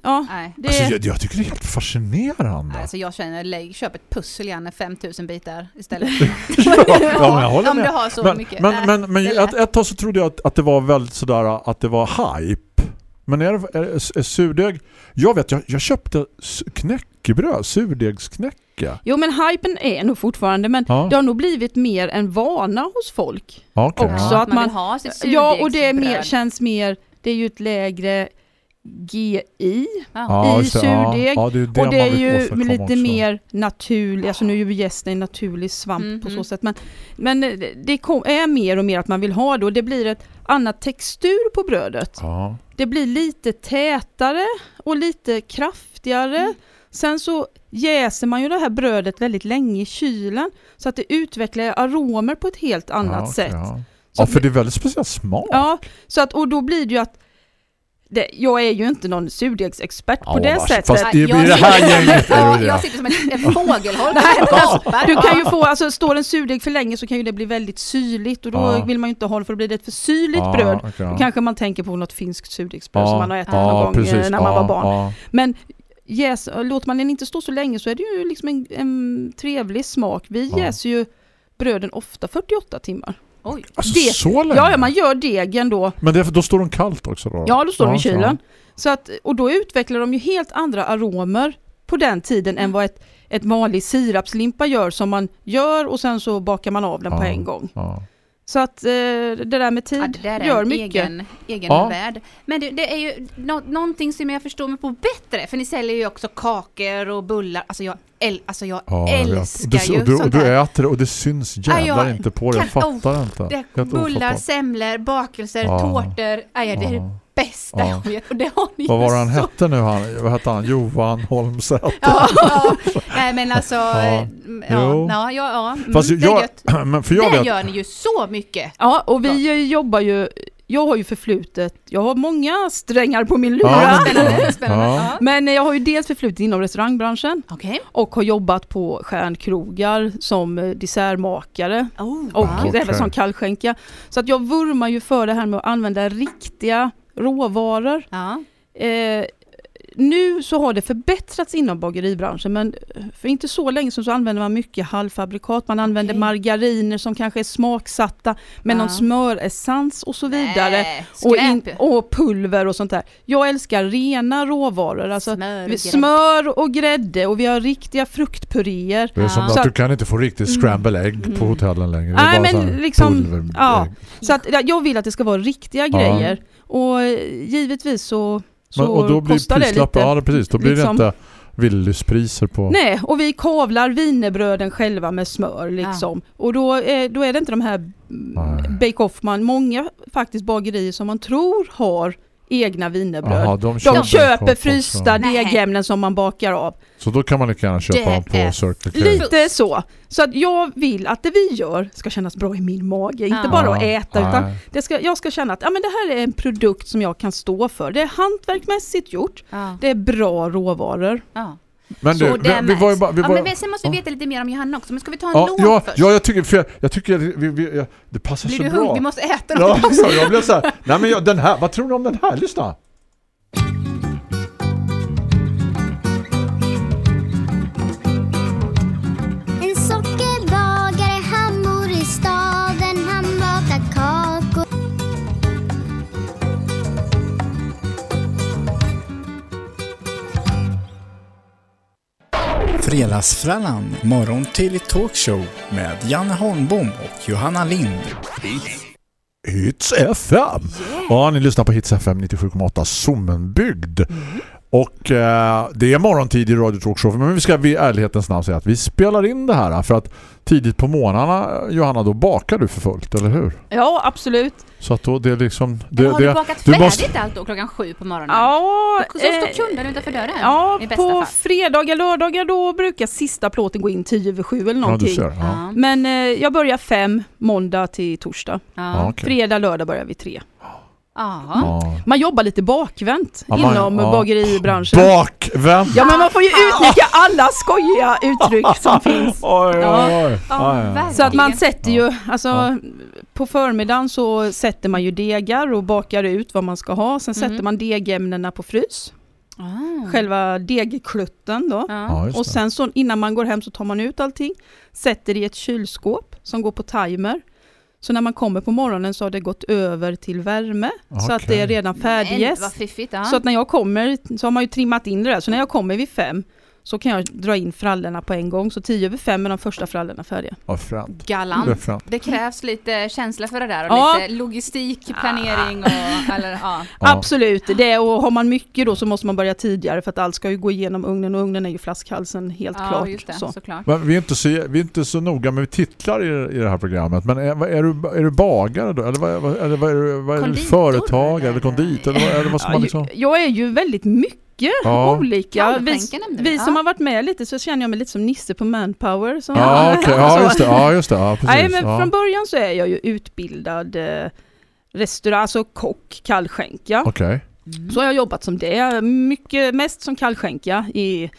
Speaker 6: ja,
Speaker 4: Nej.
Speaker 6: det
Speaker 3: Alltså,
Speaker 6: är...
Speaker 3: jag, jag tycker det är helt fascinerande.
Speaker 4: Alltså jag känner, lägg, köp ett pussel gärna, 5000 bitar istället.
Speaker 3: ja, men jag håller
Speaker 4: Om
Speaker 3: med.
Speaker 4: du har så
Speaker 3: men,
Speaker 4: mycket.
Speaker 3: Men,
Speaker 4: Nej,
Speaker 3: men, men ett, ett tag så trodde jag att, att det var väldigt sådär att det var hype. Men är det, är är surdeg? Jag vet, jag, jag köpte knäckebröd, surdegsknäcke.
Speaker 6: Jo men hypen är nog fortfarande men
Speaker 3: Ja.
Speaker 6: det har nog blivit mer en vana hos folk.
Speaker 3: Okej.
Speaker 6: också.
Speaker 3: Ja.
Speaker 6: att
Speaker 4: man,
Speaker 6: man-
Speaker 4: vill ha sitt
Speaker 6: Ja och det är mer, känns mer, det är ju ett lägre GI
Speaker 4: Ja.
Speaker 6: I surdeg.
Speaker 3: Ja, det det
Speaker 6: och det är ju lite
Speaker 3: också.
Speaker 6: mer naturligt, alltså nu är ju gästen en naturlig svamp på
Speaker 4: Mhm.
Speaker 6: så sätt men, men det- är mer och mer att man vill ha det och det blir ett annat textur på brödet.
Speaker 3: Ja.
Speaker 6: Det blir lite tätare och lite kraftigare.
Speaker 4: Mm.
Speaker 6: Sen så jäser man ju det här brödet väldigt länge i kylen så att det utvecklar aromer på ett helt annat
Speaker 3: ja,
Speaker 6: sätt.
Speaker 3: Ja.
Speaker 6: Så
Speaker 3: ja, för det är väldigt speciell smak.
Speaker 6: Ja, så att, och då blir det ju att det, jag är ju inte någon surdegsexpert på
Speaker 3: Ja,
Speaker 6: det
Speaker 3: vars-
Speaker 6: sättet.
Speaker 3: Fast det
Speaker 4: Jag
Speaker 3: blir det här gänget.
Speaker 4: Ja, jag sitter som en, en fågelholk gapar.
Speaker 6: Du kan ju få, alltså står en surdeg för länge så kan ju det bli väldigt syrligt och då
Speaker 3: Ja.
Speaker 6: vill man ju inte ha det för då blir det ett för syrligt
Speaker 3: Ja,
Speaker 6: bröd.
Speaker 3: okej,
Speaker 6: Då kanske man tänker på något finskt surdegsbröd
Speaker 3: Ja,
Speaker 6: som man har ätit
Speaker 4: ja,
Speaker 6: någon gång
Speaker 3: precis.
Speaker 6: eh, när man
Speaker 3: Ja,
Speaker 6: var barn.
Speaker 3: ja.
Speaker 6: Men jäs, låter man den inte stå så länge så är det ju liksom en, en trevlig smak. Vi
Speaker 3: Ja.
Speaker 6: jäser ju bröden ofta 48 timmar.
Speaker 4: Oj.
Speaker 3: Alltså,
Speaker 6: Det-
Speaker 3: så länge?
Speaker 6: Ja, ja, man gör degen då.
Speaker 3: Men det, då står de kallt också då?
Speaker 6: Ja, då står de i
Speaker 3: så.
Speaker 6: kylen. Så att, och då utvecklar de ju helt andra aromer på den tiden än vad ett, ett vanlig sirapslimpa gör som man gör och sen så bakar man av den på
Speaker 3: Ja.
Speaker 6: en gång.
Speaker 3: Ja.
Speaker 6: Så att eh, det där med tid
Speaker 4: Ja, det där är
Speaker 6: gör
Speaker 4: en
Speaker 6: mycket.
Speaker 4: egen, egen
Speaker 3: Ja.
Speaker 4: värld. Men det, det är ju nå, någonting som jag förstår mig på bättre, för ni säljer ju också kakor och bullar. Alltså jag, äl, alltså jag
Speaker 3: Ja, jag
Speaker 4: älskar
Speaker 3: och du,
Speaker 4: ju
Speaker 3: du,
Speaker 4: sånt
Speaker 3: du
Speaker 4: här.
Speaker 3: äter det och det syns jävlar
Speaker 4: jag
Speaker 3: inte på det. Jag fattar inte.
Speaker 4: Det,
Speaker 3: Helt
Speaker 4: bullar, semlor, bakelser,
Speaker 3: Ja.
Speaker 4: tårtor. Aj, det är
Speaker 3: Ja.
Speaker 4: Bästa
Speaker 3: Ja.
Speaker 4: jag vet. Och det har ni
Speaker 3: Vad var det han
Speaker 4: så
Speaker 3: hette nu? Han, vad hette han? Johan Holmsäter.
Speaker 4: Ja, ja. Nej men alltså,
Speaker 3: Ja.
Speaker 4: ja, ja, ja, ja, ja. Mm,
Speaker 3: Fast
Speaker 4: det är
Speaker 3: jag,
Speaker 4: gött.
Speaker 3: men för jag
Speaker 4: Där
Speaker 3: vet,
Speaker 4: gör ni ju så mycket.
Speaker 6: Ja, och vi eh, jobbar ju, jag har ju förflutet, jag har många strängar på min lyra.
Speaker 3: Ja, men-
Speaker 4: Spännande, spännande.
Speaker 3: Ja.
Speaker 4: Ja.
Speaker 6: Men eh, jag har ju dels förflutet inom restaurangbranschen
Speaker 4: Okej.
Speaker 6: och har jobbat på stjärnkrogar som eh, dessertmakare
Speaker 4: Oh,
Speaker 6: och
Speaker 3: okej.
Speaker 6: även som kallskänka. Så att jag vurmar ju för det här med att använda riktiga råvaror.
Speaker 4: ja.
Speaker 6: Eh, nu så har det förbättrats inom bageribranschen men för inte så länge sedan så använder man mycket halvfabrikat. Man använder
Speaker 4: Okej.
Speaker 6: margariner som kanske är smaksatta med
Speaker 4: Ja.
Speaker 6: någon smöressens och så vidare.
Speaker 4: Nej,
Speaker 6: Och, in, och pulver och sånt där. Jag älskar rena råvaror. Alltså,
Speaker 4: Smör och
Speaker 6: smör och grädde och vi har riktiga fruktpuréer.
Speaker 3: det är som
Speaker 4: Ja.
Speaker 3: att du kan inte få riktigt scramble egg på
Speaker 6: Mm.
Speaker 3: hotellen längre.
Speaker 6: Nej, men liksom- ja. Så att, ja, jag vill att det ska vara riktiga
Speaker 3: Ja.
Speaker 6: grejer. Och givetvis så, så
Speaker 3: Men, och då blir
Speaker 6: kostar det lite.
Speaker 3: ja precis, då blir
Speaker 6: liksom.
Speaker 3: det inte Willys-priser på...
Speaker 6: Nej, och vi kavlar wienerbröden själva med smör liksom. Och då, är- då är det inte de här
Speaker 3: Nej.
Speaker 6: Bake Off-man, många faktiskt bagerier som man tror har egna wienerbröd.
Speaker 3: Jaha, de
Speaker 6: De
Speaker 3: köper
Speaker 6: frysta degämnen som man bakar av.
Speaker 3: Så då kan man lika gärna köpa dem på Circle K.
Speaker 6: Lite så. Så att jag vill att det vi gör ska kännas bra i min mage. Inte
Speaker 4: Ja.
Speaker 6: bara att äta utan det ska, jag ska känna att ja, men det här är en produkt som jag kan stå för. Det är hantverkmässigt gjort.
Speaker 4: Ja.
Speaker 6: Det är bra råvaror.
Speaker 4: Ja.
Speaker 3: Men du, vi, vi var ju bara... Vi
Speaker 4: ja,
Speaker 3: var,
Speaker 4: men sen måste vi veta lite mer om Johanna också, men ska vi ta en
Speaker 3: ja,
Speaker 4: låt
Speaker 3: ja,
Speaker 4: först?
Speaker 3: ja, jag tycker, för jag, jag tycker att vi, vi, det passar
Speaker 4: Blir
Speaker 3: så
Speaker 4: du
Speaker 3: bra.
Speaker 4: hungrig? Vi måste äta
Speaker 3: Ja,
Speaker 4: något.
Speaker 3: ja, jag blev så här, nej men jag, den här, vad tror du om den här? Lyssna!
Speaker 1: Fredagsfrallan, morgon till talkshow med Janne Holmbom och Johanna Lind.
Speaker 3: Hits FM! Ja, ni lyssnar på Hits FM 97,8 Sommenbygd. Och eh, det är morgontid i Radio Talkshow men vi ska vid ärlighetens namn säga att vi spelar in det här för att tidigt på morgnarna Johanna då bakar du för fullt, eller hur?
Speaker 6: Ja, absolut.
Speaker 3: Så att då det är liksom det,
Speaker 4: har du
Speaker 3: det,
Speaker 4: bakat
Speaker 3: du
Speaker 4: färdigt
Speaker 3: måste-
Speaker 4: allt då klockan sju på morgonen?
Speaker 6: Ja,
Speaker 4: Så står
Speaker 6: eh,
Speaker 4: kunden utanför dörren?
Speaker 6: ja
Speaker 4: i
Speaker 6: på
Speaker 4: fall.
Speaker 6: fredagar, lördagar då brukar sista plåten gå in 10 över 7 eller
Speaker 3: ja,
Speaker 6: någonting.
Speaker 3: ser. Ja.
Speaker 4: Ja.
Speaker 6: Men eh, jag börjar fem måndag till torsdag.
Speaker 3: Ja,
Speaker 4: Ja.
Speaker 6: Fredag, lördag börjar vi tre.
Speaker 4: Ja.
Speaker 3: Ja.
Speaker 6: Man jobbar lite bakvänt
Speaker 3: Ja, man-
Speaker 6: inom
Speaker 3: ja.
Speaker 6: bageribranschen.
Speaker 3: Bakvänt!
Speaker 6: Ja men man får ju utnyttja alla skojiga uttryck som finns.
Speaker 3: Oj, oj,
Speaker 6: Ja.
Speaker 3: oj.
Speaker 6: Så att man sätter ju, alltså på förmiddagen så sätter man ju degar och bakar ut vad man ska ha. Sen
Speaker 4: Mhm.
Speaker 6: sätter man degämnena på frys.
Speaker 4: Ah.
Speaker 6: Själva degklutten då.
Speaker 4: Ja.
Speaker 6: Och sen så innan man går hem så tar man ut allting, sätter i ett kylskåp som går på timer. Så när man kommer på morgonen så har det gått över till värme. Så att det är redan färdigjäst. Så att när jag kommer så har man ju trimmat in det där. Så när jag kommer vid fem så kan jag dra in frallorna på en gång. Så tio över fem är de första frallorna färdiga.
Speaker 3: Ja. Det är
Speaker 4: Galant.
Speaker 3: fränt.
Speaker 4: Det krävs lite känsla för det där och
Speaker 6: Ja.
Speaker 4: lite logistik, planering och eller, ja.
Speaker 6: Absolut, det och har man mycket då så måste man börja tidigare för att allt ska ju gå igenom ugnen och ugnen är ju flaskhalsen helt
Speaker 4: ja,
Speaker 6: klart.
Speaker 4: just det,
Speaker 6: Så.
Speaker 4: såklart.
Speaker 3: Men vi är, inte så, vi är inte så noga med titlar i, i det här programmet. Men är, vad- är, du, är du bagare då? Eller vad, vad, eller vad är du, vad är du
Speaker 4: Konditor,
Speaker 3: företag
Speaker 4: eller?
Speaker 3: kondit? Eller vad, eller vad ska
Speaker 6: Ja,
Speaker 3: man liksom...
Speaker 6: ju- Jag är ju väldigt mycket
Speaker 3: Ja.
Speaker 6: olika. Vi, vi som har varit med lite så känner jag mig lite som Nisse på Manpower. Som
Speaker 3: Ja, okej. ja, just det. Ja, just det. Ja, precis.
Speaker 6: Nej, men
Speaker 3: ja.
Speaker 6: från början så är jag ju utbildad eh, restaurang, alltså kock, kallskänka.
Speaker 3: Okej.
Speaker 4: Mm.
Speaker 6: Så har jag jobbat som det, mycket mest som kallskänka i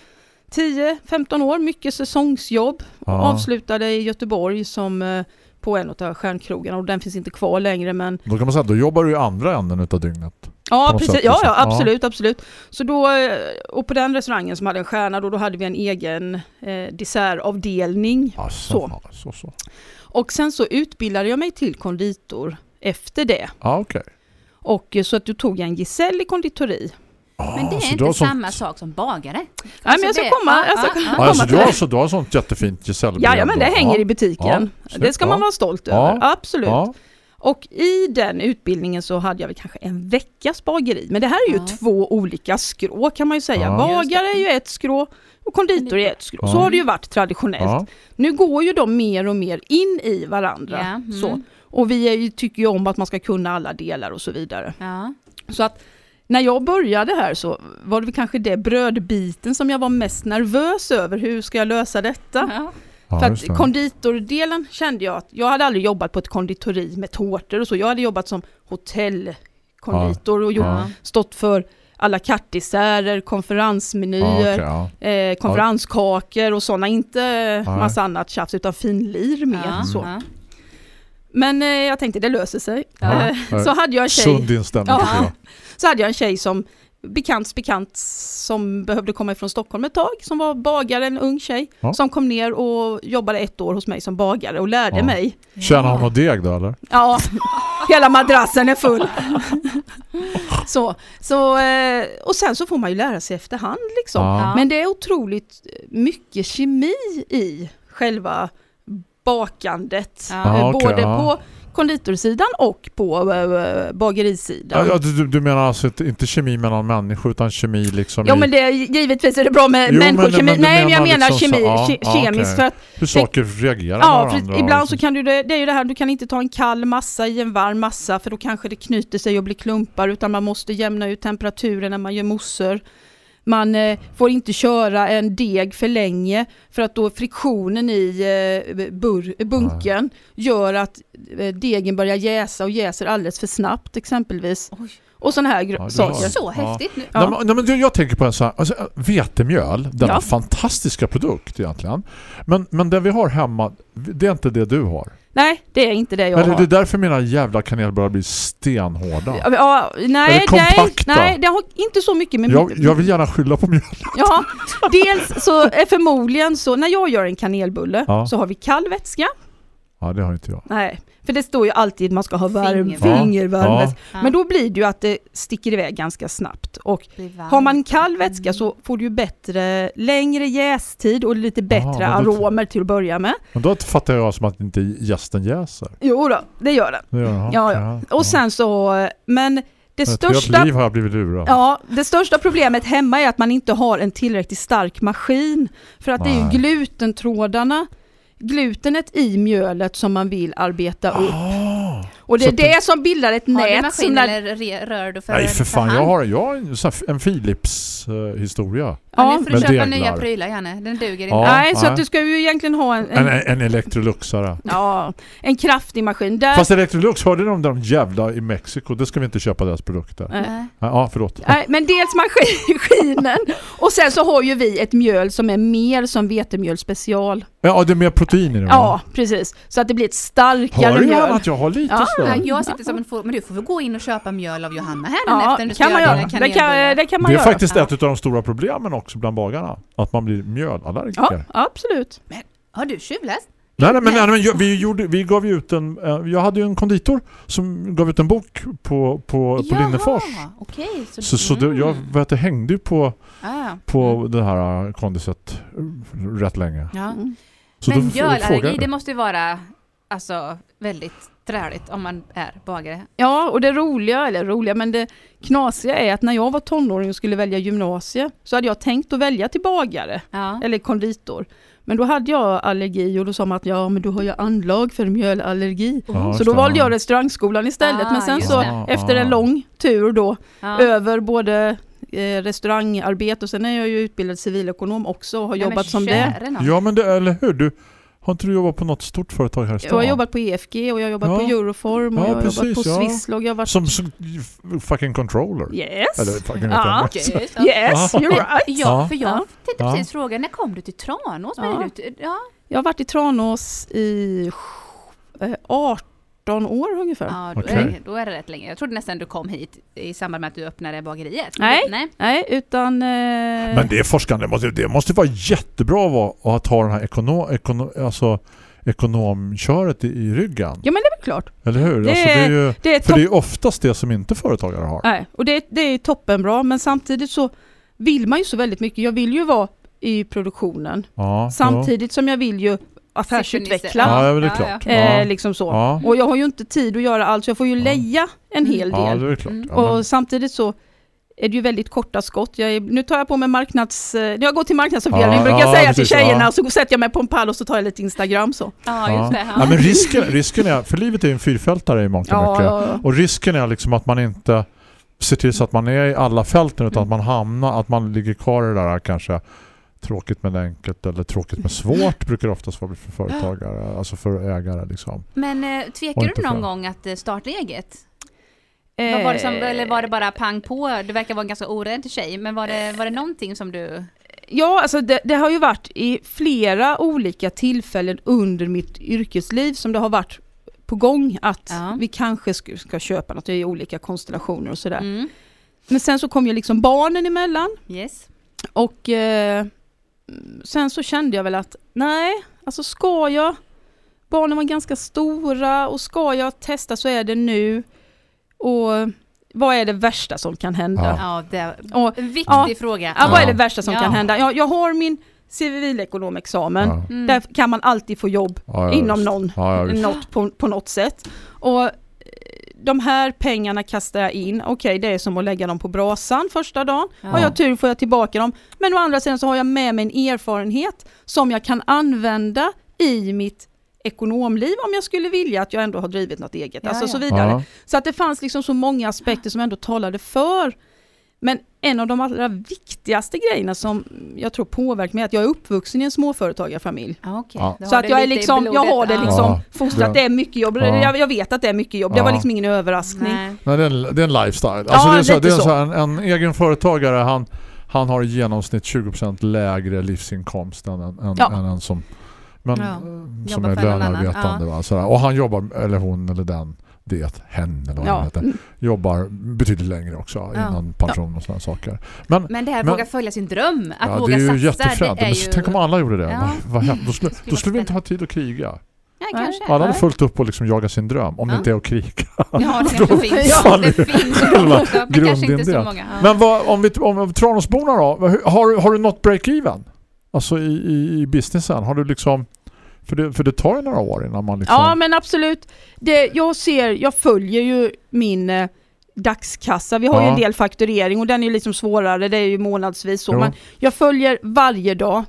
Speaker 6: 10-15 år, mycket säsongsjobb.
Speaker 3: Ja.
Speaker 6: Avslutade i Göteborg som eh, på en av stjärnkrogarna och den finns inte kvar längre men
Speaker 3: Då kan man säga att då jobbar du i andra änden utav dygnet.
Speaker 6: Ja, precis.
Speaker 3: sätt,
Speaker 6: Ja,
Speaker 3: liksom.
Speaker 6: ja,
Speaker 3: Ja.
Speaker 6: absolut, absolut. Så då, eh, och på den restaurangen som hade en stjärna då, då hade vi en egen eh, dessertavdelning.
Speaker 3: Alltså,
Speaker 6: Så.
Speaker 3: så. så.
Speaker 6: Och sen så utbildade jag mig till konditor efter det.
Speaker 3: Ja, okej.
Speaker 6: Och eh, så att då tog jag en gesäll i konditori.
Speaker 4: Men det är
Speaker 3: så du
Speaker 4: inte
Speaker 3: har sånt-
Speaker 4: samma sak som bagare.
Speaker 6: Nej, men jag ska
Speaker 4: det-
Speaker 6: komma, jag ska
Speaker 4: ja, ja,
Speaker 6: komma
Speaker 3: Ja, alltså, du, har, så, du har sånt jättefint gesällbrev.
Speaker 6: Ja, ja, men det hänger
Speaker 3: ja.
Speaker 6: i butiken.
Speaker 3: Ja,
Speaker 6: det ska man
Speaker 3: ja.
Speaker 6: vara stolt
Speaker 3: Ja.
Speaker 6: över, absolut. Och i den utbildningen så hade jag väl kanske en veckas bageri. Men det här är ju
Speaker 4: Ja.
Speaker 6: två olika skrå kan man ju säga.
Speaker 3: Ja.
Speaker 6: Bagare är ju ett skrå och konditor är ett skrå. Så har det ju varit traditionellt. Nu går ju de mer och mer in i varandra.
Speaker 4: Mm.
Speaker 6: Så. Och vi ju, tycker ju om att man ska kunna alla delar och så vidare. Så att när jag började här så var det kanske det brödbiten som jag var mest nervös över. Hur ska jag lösa detta?
Speaker 4: Ja.
Speaker 6: För att konditordelen kände jag att jag hade aldrig jobbat på ett konditori med tårtor och så. Jag hade jobbat som hotellkonditor och gjort,
Speaker 3: Ja.
Speaker 6: stått för alla kartdesserter,
Speaker 3: Ja,
Speaker 6: konferensmenyer,
Speaker 3: okej, ja.
Speaker 6: eh, konferenskakor och sådana. Inte
Speaker 3: Nej.
Speaker 6: massa annat tjafs utan finlir med.
Speaker 4: Ja.
Speaker 6: Så. Men eh, jag tänkte det löser sig.
Speaker 3: Ja.
Speaker 6: Eh, så hade jag en tjej
Speaker 3: Sund inställning
Speaker 6: Ja. så hade jag en tjej som bekants bekant som behövde komma ifrån Stockholm ett tag, som var bagare, en ung tjej,
Speaker 3: Ja.
Speaker 6: som kom ner och jobbade ett år hos mig som bagare och lärde
Speaker 3: Ja.
Speaker 6: mig.
Speaker 3: Tjänar hon något deg då eller?
Speaker 6: Ja, hela madrassen är full. så, så, eh, och sen så får man ju lära sig efterhand liksom.
Speaker 3: Ja.
Speaker 6: Men det är otroligt mycket kemi i själva bakandet.
Speaker 4: Ja.
Speaker 3: Ja, okej,
Speaker 6: Både
Speaker 3: ja.
Speaker 6: på konditorsidan och på äh, bagerisidan.
Speaker 3: Ja, ja, du, du menar alltså inte- kemi mellan människor utan kemi liksom
Speaker 6: Jo
Speaker 3: i
Speaker 6: men det, är- givetvis är det bra med
Speaker 3: Jo, men-
Speaker 6: människokemi.
Speaker 3: men du
Speaker 6: Nej men jag
Speaker 3: menar liksom så-
Speaker 6: kemi,
Speaker 3: ja,
Speaker 6: ke-
Speaker 3: ja,
Speaker 6: kemiskt
Speaker 3: okej.
Speaker 6: för att
Speaker 3: hur saker reagerar
Speaker 6: Ja, för ibland
Speaker 3: liksom.
Speaker 6: så kan du det, det är ju det här, du kan inte ta en kall massa i en varm massa för då kanske det knyter sig och blir klumpar utan man måste jämna ut temperaturen när man gör mousser. Man eh, får inte köra en deg för länge för att då friktionen i eh, bur, bunken gör att eh, degen börjar jäsa och jäser alldeles för snabbt exempelvis.
Speaker 4: Oj.
Speaker 6: Och sådana här
Speaker 3: Ja,
Speaker 6: saker.
Speaker 3: har-
Speaker 4: Så
Speaker 3: Ja.
Speaker 4: häftigt nu.
Speaker 6: Ja.
Speaker 3: Nej, men, nej, men jag tänker på en sån här, alltså, vetemjöl, denna
Speaker 6: Ja.
Speaker 3: fantastiska produkt egentligen. Men, men det vi har hemma, det är inte det du har.
Speaker 6: Nej, det är inte det jag
Speaker 3: Eller
Speaker 6: har.
Speaker 3: det är därför mina jävla kanelbullar blir stenhårda.
Speaker 6: Ja, ja, nej, nej, nej, det har inte så mycket med
Speaker 3: Jag, jag vill gärna skylla på mjöl.
Speaker 6: Ja, dels så är förmodligen så när jag gör en kanelbulle
Speaker 3: Ja.
Speaker 6: så har vi kall vätska.
Speaker 3: Ja, det har inte jag.
Speaker 6: Nej, för det står ju alltid att man ska ha varm
Speaker 4: Fingervärme.
Speaker 3: Ja.
Speaker 4: Ja.
Speaker 6: Men då blir det ju att det sticker iväg ganska snabbt. Och har man kall vätska så får du ju bättre, längre jästid och lite bättre
Speaker 3: men då-
Speaker 6: aromer till att börja med.
Speaker 3: Men då fattar jag som att inte gästen jäser.
Speaker 6: Jo då, det gör den.
Speaker 3: Det gör den,
Speaker 6: Ja,
Speaker 3: okej,
Speaker 6: Och sen så, men det största
Speaker 3: liv har jag blivit lurad.
Speaker 6: Ja, det största problemet hemma är att man inte har en tillräckligt stark maskin. För att det är
Speaker 3: Nej.
Speaker 6: ju glutentrådarna, glutenet i mjölet som man vill arbeta upp.
Speaker 3: Ah.
Speaker 6: Och det är det som bildar ett
Speaker 4: Har du
Speaker 6: nät.
Speaker 4: maskin
Speaker 6: Som när,
Speaker 4: eller rör du för
Speaker 3: nej för fan, jag har, jag har en, sån här- en Philips eh, historia.
Speaker 4: Ja,
Speaker 6: ja,
Speaker 4: nu får du köpa
Speaker 3: deglar.
Speaker 4: nya prylar Janne, den duger
Speaker 3: Ja.
Speaker 4: inte.
Speaker 6: nej, så
Speaker 3: nej.
Speaker 6: att du ska ju egentligen ha en,
Speaker 3: En,
Speaker 6: en,
Speaker 3: en Electroluxare.
Speaker 6: ja, en kraftig maskin. Där,
Speaker 3: Fast Electrolux, hörde ni om de jävla i Mexiko? Det ska vi inte köpa deras produkter.
Speaker 6: Nej.
Speaker 3: Ja, förlåt.
Speaker 6: Nej, men dels maskinen och sen så har ju vi ett mjöl som är mer som vetemjöl special.
Speaker 3: Ja, det är mer protein i det. va?
Speaker 6: Ja, precis. Så att det blir ett starkare
Speaker 3: Hör du
Speaker 6: mjöl.
Speaker 3: gärna att jag har lite
Speaker 6: Ja,
Speaker 3: så?
Speaker 4: Ja, jag sitter som en få, men du får väl gå in och köpa mjöl av Johanna här nu
Speaker 6: Ja,
Speaker 4: efter
Speaker 6: kan man
Speaker 4: göra
Speaker 6: Det kan, det kan man
Speaker 3: Det är
Speaker 6: göra.
Speaker 3: faktiskt
Speaker 4: Ja.
Speaker 3: ett av de stora problemen också bland bagarna. Att man blir mjölallergiker.
Speaker 6: Ja, absolut.
Speaker 4: Har du tjuvläst?
Speaker 3: Nej, nej, men, nej, men jag, vi, gjorde, vi gav ju ut en... eh, Jag hade ju en konditor som gav ut en bok på, på, på Linnefors.
Speaker 4: okej. så,
Speaker 3: Så, så det, jag
Speaker 4: mm.
Speaker 3: vet, det hängde ju på,
Speaker 4: Ah,
Speaker 3: på
Speaker 4: mm.
Speaker 3: det här eh, kondiset eh, rätt länge.
Speaker 4: Ja.
Speaker 6: Mm.
Speaker 3: Så
Speaker 4: Men mjölallergi, det måste ju vara alltså, väldigt träligt om man är bagare.
Speaker 6: Ja, och det roliga, eller roliga, men det knasiga är att när jag var tonåring och skulle välja gymnasie så hade jag tänkt att välja till bagare
Speaker 4: Ja.
Speaker 6: eller konditor. Men då hade jag allergi och då sa man att ja, men du har ju anlag för mjölallergi.
Speaker 3: Ja,
Speaker 6: Så då valde
Speaker 3: ja.
Speaker 6: jag restaurangskolan istället.
Speaker 4: Ah,
Speaker 6: men sen så
Speaker 4: det.
Speaker 6: efter en
Speaker 3: Ah.
Speaker 6: lång tur då
Speaker 4: Ja.
Speaker 6: över både eh, restaurangarbete och sen är jag ju utbildad civilekonom också och har
Speaker 4: men
Speaker 6: jobbat som det.
Speaker 3: Ja, men det, eller hur? Du, har inte du jobbat på något stort företag här i
Speaker 6: Jag
Speaker 3: stan?
Speaker 6: har jobbat på EFG och jag har jobbat
Speaker 3: Ja.
Speaker 6: på Euroform och
Speaker 3: Ja,
Speaker 6: jag har
Speaker 3: precis,
Speaker 6: jobbat på
Speaker 3: ja.
Speaker 6: Swisslog. Jag har varit...
Speaker 3: Som, som fucking controller.
Speaker 6: Yes!
Speaker 3: Eller fucking jag.
Speaker 4: Okej, så-
Speaker 6: Yes, you're right!
Speaker 4: Ja, för jag
Speaker 6: Ja.
Speaker 4: tänkte
Speaker 3: Ja.
Speaker 4: precis fråga, när kom du till Tranås?
Speaker 6: Ja.
Speaker 4: är du, ja.
Speaker 6: Jag har varit i Tranås i eh, 18 år ungefär.
Speaker 4: Ja, då, är, det- då är det rätt länge. Jag trodde nästan du kom hit i samband med att du öppnade bageriet.
Speaker 6: Nej.
Speaker 4: Nej.
Speaker 6: Nej, utan... Eh,
Speaker 3: Men det är forskande, det måste, det måste vara jättebra att, ha den här ekono, ekono, alltså ekonomköret i, i ryggen.
Speaker 6: Ja men det är väl klart.
Speaker 3: Eller hur?
Speaker 6: Det
Speaker 3: alltså, det är
Speaker 6: är-
Speaker 3: ju,
Speaker 6: Det är
Speaker 3: för det är oftast det som inte företagare har.
Speaker 6: Nej, och det, det är toppenbra men samtidigt så vill man ju så väldigt mycket. Jag vill ju vara i produktionen
Speaker 3: Ja,
Speaker 6: samtidigt som jag vill ju affärsutveckla.
Speaker 3: Ja, ja, det är klart.
Speaker 6: Eh,
Speaker 3: Ja.
Speaker 6: liksom så.
Speaker 3: Ja.
Speaker 6: Och jag har ju inte tid att göra allt så jag får ju
Speaker 3: Ja.
Speaker 6: leja en hel
Speaker 3: Ja,
Speaker 6: del.
Speaker 3: det är klart.
Speaker 4: Mm.
Speaker 6: Och samtidigt så är det ju väldigt korta skott. Jag är, nu tar jag på mig marknads... eh, Jag går till marknadsavdelningen
Speaker 3: Ja,
Speaker 6: brukar jag
Speaker 3: ja,
Speaker 6: säga
Speaker 3: precis,
Speaker 6: till tjejerna
Speaker 3: ja.
Speaker 6: och så sätter jag mig på en pall och så tar jag lite Instagram så.
Speaker 4: Ja, just det.
Speaker 3: ja, men risken, risken är, för livet är ju en fyrfältare i mångt och
Speaker 6: Ja,
Speaker 3: mycket.
Speaker 6: ja, ja.
Speaker 3: Och risken är liksom att man inte ser till så att man är i alla fälten utan att man hamnar, att man ligger kvar i det där kanske tråkigt men enkelt eller tråkigt men svårt brukar det oftast vara för företagare, alltså för ägare liksom.
Speaker 4: Men eh, tvekar du någon
Speaker 3: för-
Speaker 4: gång att eh, starta eget? Vad var det som, eller var det bara pang på? Du verkar vara en ganska orädd tjej, men var det, var det någonting som du...
Speaker 6: Ja, alltså det, det har ju varit i flera olika tillfällen under mitt yrkesliv som det har varit på gång att
Speaker 4: Ja.
Speaker 6: vi kanske ska, ska köpa något i olika konstellationer och sådär.
Speaker 4: Mm.
Speaker 6: Men sen så kom ju liksom barnen emellan
Speaker 4: Yes.
Speaker 6: och eh, sen så kände jag väl att nej, alltså ska jag, barnen var ganska stora och ska jag testa så är det nu. Och vad är det värsta som kan hända?
Speaker 3: Ja.
Speaker 4: Ja, det är
Speaker 6: Och,
Speaker 4: en viktig
Speaker 6: Ja.
Speaker 4: fråga.
Speaker 6: ja, vad är det värsta som
Speaker 4: Ja.
Speaker 6: kan hända? Jag, jag har min civilekonomexamen.
Speaker 3: Ja.
Speaker 6: Där kan man alltid få jobb inom någon, något på, på något sätt. Och de här pengarna kastar jag in. Okej, det är som att lägga dem på brasan första dagen.
Speaker 4: Ja.
Speaker 6: Har jag tur får jag tillbaka dem. Men å andra sidan så har jag med mig en erfarenhet som jag kan använda i mitt ekonomliv om jag skulle vilja att jag ändå har drivit något eget.
Speaker 4: Ja,
Speaker 6: alltså
Speaker 4: ja.
Speaker 6: så vidare.
Speaker 3: Ja.
Speaker 6: Så att det fanns liksom så många aspekter som ändå talade för. Men en av de allra viktigaste grejerna som jag tror påverkar mig är att jag är uppvuxen i en småföretagarfamilj.
Speaker 4: Ja, okej.
Speaker 3: Ja.
Speaker 6: Så att jag är liksom, jag har det liksom
Speaker 3: Ja.
Speaker 6: fostrat, det är mycket jobb.
Speaker 3: Ja.
Speaker 6: Jag, jag vet att det är mycket jobb, det var liksom ingen överraskning.
Speaker 4: Nej.
Speaker 3: Nej, det, är en, det är en lifestyle. Alltså
Speaker 6: Ja,
Speaker 3: det är så, det är
Speaker 6: så.
Speaker 3: en, en egen företagare han, han har i genomsnitt 20% lägre livsinkomst än en, än,
Speaker 6: Ja.
Speaker 3: än en som, men,
Speaker 4: Ja.
Speaker 3: eh, som är lönearbetande. Och han jobbar, eller hon eller den, det, hen eller vad
Speaker 6: Ja.
Speaker 3: heter, jobbar betydligt längre också
Speaker 4: Ja.
Speaker 3: innan pension och sådana saker. Men,
Speaker 4: Men det här
Speaker 3: Men-
Speaker 4: våga följa sin dröm, att
Speaker 3: ja, det
Speaker 4: våga
Speaker 3: är ju
Speaker 4: satsa,
Speaker 3: jättefränt.
Speaker 4: det är
Speaker 3: Men
Speaker 4: ju...
Speaker 3: Tänk om alla gjorde det.
Speaker 4: Ja.
Speaker 3: Vad, vad då, skulle, då skulle vi inte ha tid att kriga.
Speaker 4: Kanske.
Speaker 3: Alla hade fullt upp och liksom jaga sin dröm, om det
Speaker 4: Ja.
Speaker 3: inte är att kriga.
Speaker 4: Ja, det kanske finns.
Speaker 3: Ja.
Speaker 4: Det finns men kanske inte så många. Ja.
Speaker 3: Men vad, om vi om Tranåsborna då, har, du- har du nått break-even? Alltså i, i, i businessen? Har du liksom för det, för det tar ju några år innan man liksom...
Speaker 6: Ja men absolut. Det, jag ser, jag följer ju min eh, dagskassa. Vi har ju
Speaker 3: Ja.
Speaker 6: en del fakturering och den är ju liksom svårare, det är ju månadsvis så.
Speaker 3: Jo.
Speaker 6: Men jag följer varje dag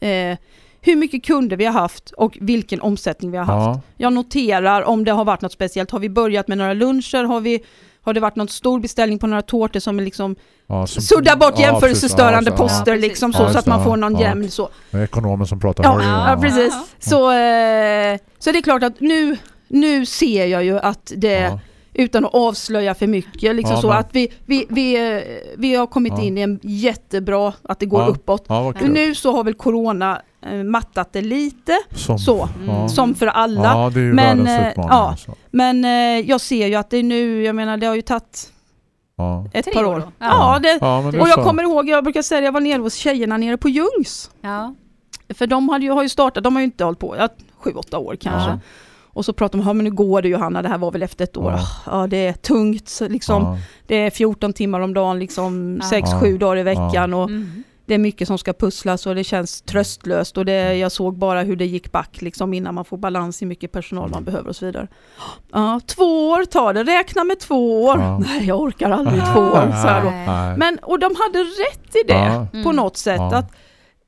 Speaker 6: eh, hur mycket kunder vi har haft och vilken omsättning vi har haft.
Speaker 3: ja,
Speaker 6: Jag noterar om det har varit något speciellt. Har vi börjat med några luncher? Har, vi, har det varit någon stor beställning på några tårtor som är liksom
Speaker 3: ja, som-
Speaker 6: suddar bort
Speaker 3: ja,
Speaker 6: jämförelsestörande.
Speaker 3: Ja,
Speaker 6: poster
Speaker 4: Ja,
Speaker 6: liksom så,
Speaker 3: Ja,
Speaker 6: så att man får någon
Speaker 3: Ja.
Speaker 6: jämn så.
Speaker 3: Det är ekonomen som pratar.
Speaker 6: Ja, ja, precis.
Speaker 4: Ja.
Speaker 6: Så, eh, så det är klart att nu, nu ser jag ju att det,
Speaker 3: Ja.
Speaker 6: Utan att avslöja för mycket, liksom
Speaker 3: Ja,
Speaker 6: så
Speaker 3: men-
Speaker 6: att vi, vi, vi, vi har kommit
Speaker 3: Ja.
Speaker 6: in i en jättebra, att det går
Speaker 3: Ja.
Speaker 6: uppåt.
Speaker 3: Ja,
Speaker 6: nu så har väl Corona eh, mattat det lite,
Speaker 3: Som,
Speaker 6: så,
Speaker 3: Ja.
Speaker 6: som för alla.
Speaker 3: Ja, det är ju
Speaker 6: Men, eh, ja.
Speaker 3: alltså.
Speaker 6: Men eh, jag ser ju att det är nu, jag menar det har ju tagit
Speaker 3: Ja.
Speaker 6: ett
Speaker 4: Tre
Speaker 6: par
Speaker 4: år
Speaker 6: år. Ja,
Speaker 4: Ja.
Speaker 6: det,
Speaker 3: Ja, det
Speaker 6: och jag
Speaker 3: så.
Speaker 6: kommer ihåg, jag brukar säga, jag var nere hos tjejerna nere på Ljungs.
Speaker 4: Ja.
Speaker 6: För de hade ju, har ju startat, de har ju inte hållit på, ja, sju, åtta år kanske. Och så pratar de om, ja men nu går det Johanna, det här var väl efter ett år.
Speaker 3: Ja.
Speaker 6: Ja, det är tungt, så liksom,
Speaker 3: Ja.
Speaker 6: det är 14 timmar om dagen, liksom
Speaker 4: Ja.
Speaker 6: 6-7
Speaker 3: Ja.
Speaker 6: dagar i veckan och
Speaker 4: Mm.
Speaker 6: det är mycket som ska pusslas och det känns tröstlöst och det, jag såg bara hur det gick back liksom innan man får balans i hur mycket personal man behöver och så vidare. Ja, två år tar det, räkna med två år.
Speaker 3: Ja.
Speaker 6: Nej, jag orkar aldrig två år. Så. Men, och de hade rätt i det
Speaker 3: Ja.
Speaker 6: på
Speaker 4: Mm.
Speaker 6: något sätt.
Speaker 3: Ja.
Speaker 6: att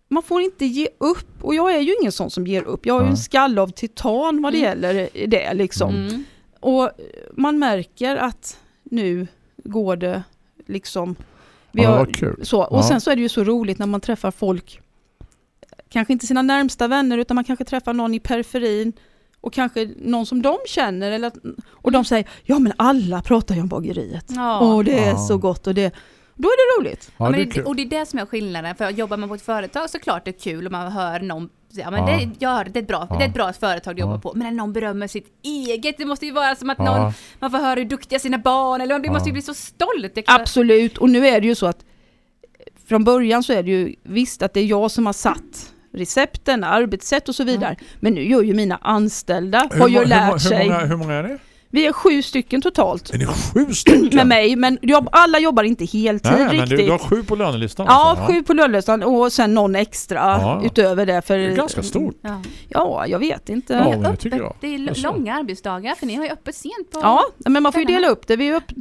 Speaker 6: man får inte ge upp. Och jag är ju ingen sån som ger upp. Jag har ju en skalle av titan vad det
Speaker 4: Mm.
Speaker 6: gäller det liksom.
Speaker 4: Mm.
Speaker 6: Och man märker att nu går det liksom... Vi
Speaker 3: Ja,
Speaker 6: har, så. Och
Speaker 3: Ja.
Speaker 6: sen så är det ju så roligt när man träffar folk, kanske inte sina närmsta vänner utan man kanske träffar någon i periferin och kanske någon som de känner. Eller, och de säger, ja men alla pratar ju om bageriet.
Speaker 4: Ja.
Speaker 6: Och det är så gott och det, då är det roligt.
Speaker 3: Ja,
Speaker 4: men
Speaker 3: det är
Speaker 4: det, och det är det som är skillnaden, för jobbar man på ett företag så klart det är kul om man hör någon säga, men
Speaker 3: Ja.
Speaker 4: det, jag det, är ett bra,
Speaker 3: Ja.
Speaker 4: det är ett bra företag du
Speaker 3: Ja.
Speaker 4: jobbar på, men när någon berömmer sitt eget, det måste ju vara som att
Speaker 3: Ja.
Speaker 4: någon, man får höra hur duktiga sina barn, eller det
Speaker 3: Ja.
Speaker 4: måste ju bli så stolt. Det kan-
Speaker 6: Absolut, och nu är det ju så att från början så är det ju visst att det är jag som har satt recepten, arbetssätt och så vidare. Men nu gör ju mina anställda,
Speaker 3: Hur
Speaker 6: har ju
Speaker 3: må- hur,
Speaker 6: lärt
Speaker 3: må-
Speaker 6: sig.
Speaker 3: hur, många, hur många är ni?
Speaker 6: Vi är sju stycken totalt
Speaker 3: Är ni sju stycken?
Speaker 6: med mig, men jag, alla jobbar inte heltid
Speaker 3: Nej, men du,
Speaker 6: riktigt.
Speaker 3: du har sju på lönelistan
Speaker 6: Ja,
Speaker 3: alltså?
Speaker 6: sju på lönelistan och sen någon extra
Speaker 3: Ja.
Speaker 6: utöver det. För,
Speaker 3: Det är ganska stort.
Speaker 4: Ja.
Speaker 6: Ja, jag vet inte.
Speaker 3: Ja,
Speaker 6: Ja,
Speaker 3: det tycker jag.
Speaker 4: Det är långa arbetsdagar för ni har ju öppet sent på...
Speaker 6: men man får ju dela upp det. Vi, upp,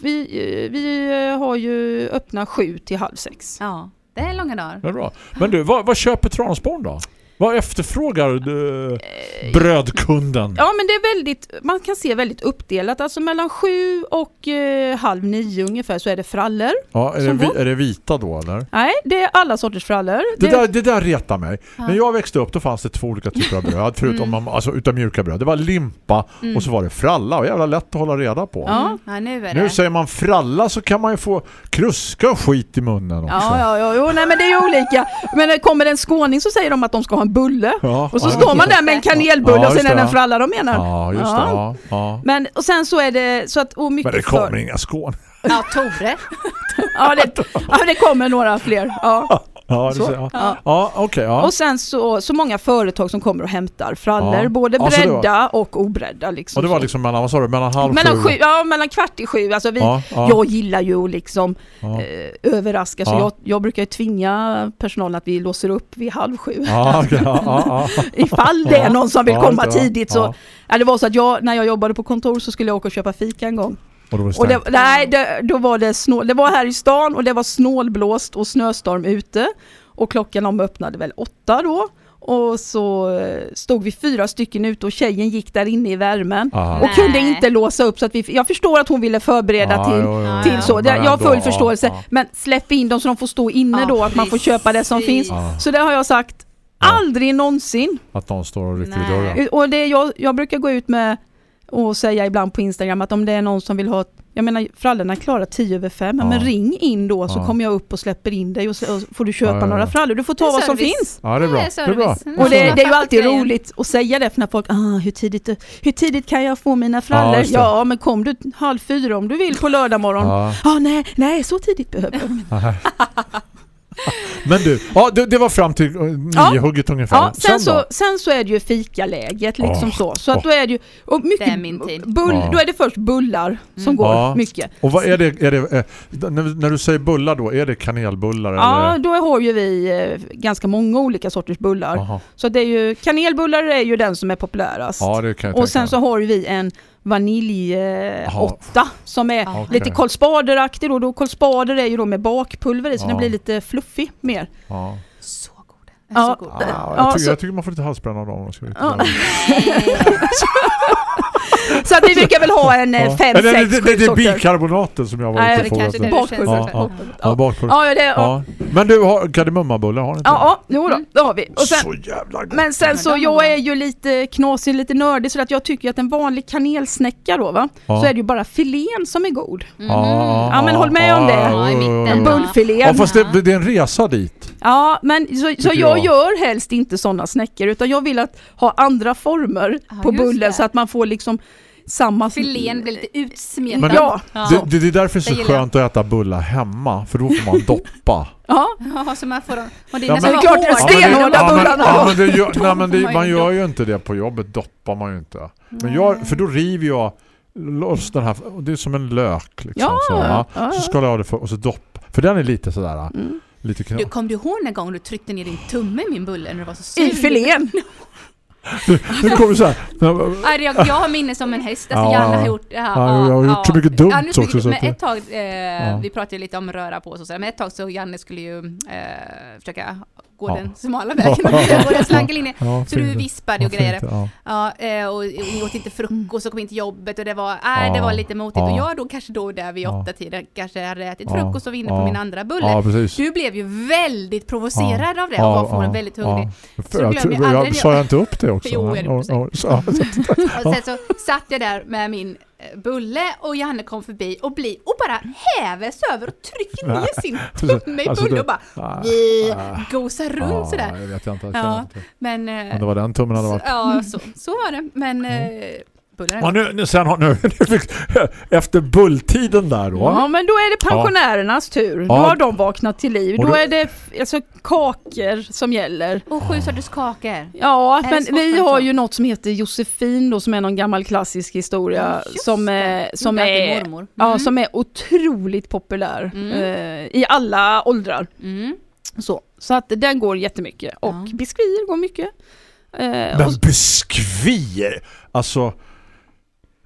Speaker 6: vi, eh, vi eh, har ju öppna sju till halv sex.
Speaker 4: Ja, det är långa dagar.
Speaker 3: Det är bra. Men du, vad, vad köper Transporn då? Vad efterfrågar du, brödkunden?
Speaker 6: Ja men det är väldigt, man kan se väldigt uppdelat. Alltså mellan sju och eh, halv nio ungefär så är det frallor.
Speaker 3: Ja, är, det, vi- är det vita då eller?
Speaker 6: Nej, det är alla sorters frallor.
Speaker 3: Det, där, det där retar mig.
Speaker 4: Ja.
Speaker 3: När jag växte upp då fanns det två olika typer av bröd förutom
Speaker 6: Mm.
Speaker 3: alltså, utav mjuka bröd. Det var limpa
Speaker 6: Mm.
Speaker 3: och så var det fralla och jävla lätt att hålla reda på.
Speaker 6: Ja.
Speaker 4: Mm. ja nu är det.
Speaker 3: Nu säger man fralla så kan man ju få kruska och skit i munnen också.
Speaker 6: Ja, ja, ja, jo, nej men det är ju olika. Men när det kommer en skåning så säger de att de ska ha en bulle.
Speaker 3: Ja,
Speaker 6: Och så
Speaker 3: ja,
Speaker 6: står man där med en kanelbulle
Speaker 3: Ja,
Speaker 6: och sen är det
Speaker 3: det,
Speaker 6: en
Speaker 3: ja.
Speaker 6: fralla de menar.
Speaker 3: Ja, just det.
Speaker 6: Ja.
Speaker 3: Ja, ja.
Speaker 6: Men och sen så är det så att och mycket
Speaker 3: Men det kommer
Speaker 6: för.
Speaker 3: inga skån.
Speaker 4: Ja, Tore.
Speaker 6: Ja det, ja, det kommer några fler. Ja.
Speaker 3: Ja,
Speaker 6: Så.
Speaker 3: jag.
Speaker 6: Ja.
Speaker 3: Ja, okej. ja.
Speaker 6: Och sen så, så många företag som kommer och hämtar frallor,
Speaker 3: Ja.
Speaker 6: både
Speaker 3: Alltså, det var-
Speaker 6: bredda och obredda. Liksom
Speaker 3: Och det var liksom mellan, vad sa du, mellan halv
Speaker 6: mellan,
Speaker 3: sju?
Speaker 6: ja, mellan kvart i sju. Alltså vi,
Speaker 3: Ja, ja,
Speaker 6: Jag gillar ju att liksom
Speaker 3: ja.
Speaker 6: eh, överraska, så
Speaker 3: Ja.
Speaker 6: jag, jag brukar ju tvinga personalen att vi låser upp vid halv sju.
Speaker 3: Ja, ja, ja, ja.
Speaker 6: Ifall det är någon som vill
Speaker 3: Ja,
Speaker 6: komma
Speaker 3: ja.
Speaker 6: tidigt så.
Speaker 3: Ja.
Speaker 6: Ja. det var så att jag, när jag jobbade på kontor så skulle jag åka och köpa fika en gång.
Speaker 3: Och då var det
Speaker 6: Och det, nej, det, då var det snål, det var här i stan och det var snålblåst och snöstorm ute. Och klockan de öppnade väl åtta då. Och så eh, stod vi fyra stycken ute och tjejen gick där inne i värmen.
Speaker 3: Aha.
Speaker 6: Och
Speaker 4: Nej.
Speaker 6: kunde inte låsa upp så att vi, jag förstår att hon ville förbereda
Speaker 3: Ja,
Speaker 6: till,
Speaker 3: jo, jo.
Speaker 6: till
Speaker 4: Ja,
Speaker 6: så. jag har full förståelse.
Speaker 3: ja.
Speaker 6: Men släpp in dem så de får stå inne då, att man får köpa det som finns. Så det har jag sagt,
Speaker 3: Ja.
Speaker 6: aldrig någonsin.
Speaker 3: Att någon står och rycker i dörren.
Speaker 6: Och det jag, jag brukar gå ut med och säga ibland på Instagram att om det är någon som vill ha jag menar frallorna klarar 10 över 5
Speaker 3: Ja.
Speaker 6: men ring in då så
Speaker 3: Ja.
Speaker 6: kommer jag upp och släpper in dig och så får du köpa
Speaker 3: Ja, ja, ja.
Speaker 6: några frallor. Du får ta vad som finns.
Speaker 3: Ja, det är bra.
Speaker 4: Det är
Speaker 3: Det är bra.
Speaker 4: Mm.
Speaker 6: Och det,
Speaker 4: Jag
Speaker 6: det är ju alltid roligt att säga det för när folk, ah, hur, tidigt, hur tidigt kan jag få mina frallor? Ja, men kom du halv fyra om du vill på lördag morgon. Ja,
Speaker 3: Ja.
Speaker 6: nej, nej, så tidigt behöver jag inte.
Speaker 3: Men du, ja, det, det var fram till eh, nio hugget ungefär.
Speaker 6: Ja, sen,
Speaker 3: då?
Speaker 6: så, sen så är det ju fikaläget liksom
Speaker 3: Åh,
Speaker 6: så. Så att
Speaker 3: åh.
Speaker 6: då är det ju, och mycket,
Speaker 4: Det är min tid.
Speaker 6: Bull,
Speaker 3: Ja.
Speaker 6: då är det först bullar som
Speaker 4: Mm.
Speaker 6: går
Speaker 3: Ja.
Speaker 6: mycket.
Speaker 3: Och vad är det, är det eh, när, när du säger bullar då, är det kanelbullar
Speaker 6: Ja,
Speaker 3: eller?
Speaker 6: då har ju vi eh, ganska många olika sorters bullar.
Speaker 3: Jaha.
Speaker 6: Så det är ju, kanelbullar är ju den som är populärast.
Speaker 3: Ja, det kan jag
Speaker 6: och sen
Speaker 3: tänka
Speaker 6: så har ju vi en vanilj eh,
Speaker 3: Jaha.
Speaker 6: åtta som är
Speaker 4: Ja.
Speaker 6: lite
Speaker 3: Okej.
Speaker 6: Karlsbader-aktig då. då Karlsbader är ju då med bakpulver i så
Speaker 3: Ja.
Speaker 6: den blir lite fluffig mer.
Speaker 3: Ja.
Speaker 4: Så god.
Speaker 6: Ja.
Speaker 4: Så god.
Speaker 3: Ja,
Speaker 6: Ja,
Speaker 3: jag, tycker, jag tycker man får lite halsbränna av dem.
Speaker 6: Så att vi brukar väl ha en eh,
Speaker 3: Ja.
Speaker 6: fem,
Speaker 3: Eller det, det, är
Speaker 6: sorter.
Speaker 3: bikarbonaten som jag var
Speaker 6: Nej,
Speaker 3: ute på.
Speaker 4: kanske
Speaker 3: vet
Speaker 4: det.
Speaker 3: Ja, ja.
Speaker 6: Bakpulver.
Speaker 3: Ja,
Speaker 6: Ja.
Speaker 3: bakpulver.
Speaker 6: Ja, ja, det, ja.
Speaker 3: Ja. Men du, har kardemummabullar har ni inte?
Speaker 6: Ja, ja, jo då, det har vi. Och sen,
Speaker 3: Så jävla gott.
Speaker 6: men sen så, jag är ju lite knasig, lite nördig så att jag tycker att en vanlig kanelsnäcka då va,
Speaker 3: Ja.
Speaker 6: så är det ju bara filén som är god.
Speaker 4: Mhm.
Speaker 6: Ja, men håll med om det.
Speaker 4: Ja.
Speaker 6: En bullfilé.
Speaker 3: Ja, fast det, det är en resa dit.
Speaker 6: Ja, men så, så jag
Speaker 3: jag.
Speaker 6: gör helst inte sådana snäckor utan jag vill att ha andra former
Speaker 4: Ja,
Speaker 6: på bullen
Speaker 4: det.
Speaker 6: så att man får liksom samma...
Speaker 4: Filén blir lite utsmetad.
Speaker 3: Men
Speaker 6: Ja,
Speaker 3: Det, det, det är därför det är så skönt att äta bullar hemma, för då får man doppa.
Speaker 6: ja.
Speaker 4: Ja, så man får dem. Och det är
Speaker 3: Ja,
Speaker 6: men- klart, det är stenhårda
Speaker 3: ja, men,
Speaker 6: bullarna.
Speaker 3: ja, men, det nej, men, det,
Speaker 4: man
Speaker 3: gör ju inte det på jobbet, doppar man ju inte. Men jag, för då river jag loss den här, och det är som en lök liksom.
Speaker 6: Ja,
Speaker 3: så, ja.
Speaker 6: ja.
Speaker 3: så ska jag ha det för, och så dopp. För den är lite sådär,
Speaker 6: Mm.
Speaker 3: lite
Speaker 4: Du, kom du ihåg en gång du tryckte ner din tumme i min bulle när du var så sur?
Speaker 6: I filén.
Speaker 3: Nu kommer så här.
Speaker 4: Jag, jag har minne som en häst. Alltså
Speaker 3: Ja,
Speaker 4: Janne
Speaker 3: ja.
Speaker 4: har gjort... Ja,
Speaker 3: Ja, jag har gjort så mycket dumt
Speaker 4: ja, så mycket,
Speaker 3: också, så
Speaker 4: Men ett tag, eh, vi pratade lite om röra på oss och sådär, men ett tag så Janne skulle ju eh, försöka gå
Speaker 3: Ja.
Speaker 4: den smala vägen, gå den slanka linjen.
Speaker 3: Ja,
Speaker 4: Så du vispade och
Speaker 3: Ja,
Speaker 4: grejer.
Speaker 3: Ja.
Speaker 4: Ja, eh, och, och ni åt inte frukost och kom in till jobbet och det var, nej, det
Speaker 3: Ja,
Speaker 4: var lite motigt.
Speaker 3: ja.
Speaker 4: Och jag då kanske då där vid
Speaker 3: Ja.
Speaker 4: åtta tiden kanske hade ätit
Speaker 3: Ja,
Speaker 4: frukost och var inne
Speaker 3: ja.
Speaker 4: på min andra bulle.
Speaker 3: ja.
Speaker 4: Du blev ju väldigt provocerad av det och
Speaker 3: Ja,
Speaker 4: var förmodligen
Speaker 3: ja,
Speaker 4: väldigt hungrig.
Speaker 3: ja.
Speaker 4: Så
Speaker 3: jag,
Speaker 4: jag
Speaker 3: jag,
Speaker 4: aldrig-
Speaker 3: sa jag inte upp det också?
Speaker 4: Jo, jag gjorde
Speaker 3: Ja, ja, så-
Speaker 4: Och sen så satt jag där med min bulle och Janne kom förbi och bli och bara häver sig över och trycker ner sin tumme i
Speaker 3: Alltså,
Speaker 4: bulle och bara
Speaker 3: Ah, ah.
Speaker 4: gosar runt
Speaker 3: Ja,
Speaker 4: sådär.
Speaker 3: Jag vet jag inte. Jag
Speaker 4: Ja. Men, eh,
Speaker 3: Om det var den tummen hade varit.
Speaker 4: ja, så, så var det. Men eh, köttbullar.
Speaker 3: Ja, nu, nu, sen har, nu, nu fick, efter bulltiden där då.
Speaker 6: Ja, men då är det pensionärernas tur. Då
Speaker 3: Ja.
Speaker 6: har de vaknat till liv. Då
Speaker 3: då-
Speaker 6: är det alltså, kakor som gäller.
Speaker 4: Och sju sorters kakor.
Speaker 6: Ja,
Speaker 4: Är
Speaker 6: men vi har ju något som heter Josefin då, som är någon gammal klassisk historia
Speaker 4: Just
Speaker 6: som,
Speaker 4: det.
Speaker 6: är, som, är,
Speaker 4: mormor.
Speaker 6: ja,
Speaker 4: Mm.
Speaker 6: som är otroligt populär
Speaker 4: Mm.
Speaker 6: eh, i alla åldrar.
Speaker 4: Mm.
Speaker 6: Så, så att den går jättemycket. Och
Speaker 4: Ja.
Speaker 6: biskvier går mycket. Eh,
Speaker 3: Men
Speaker 6: och,
Speaker 3: biskvier! Alltså,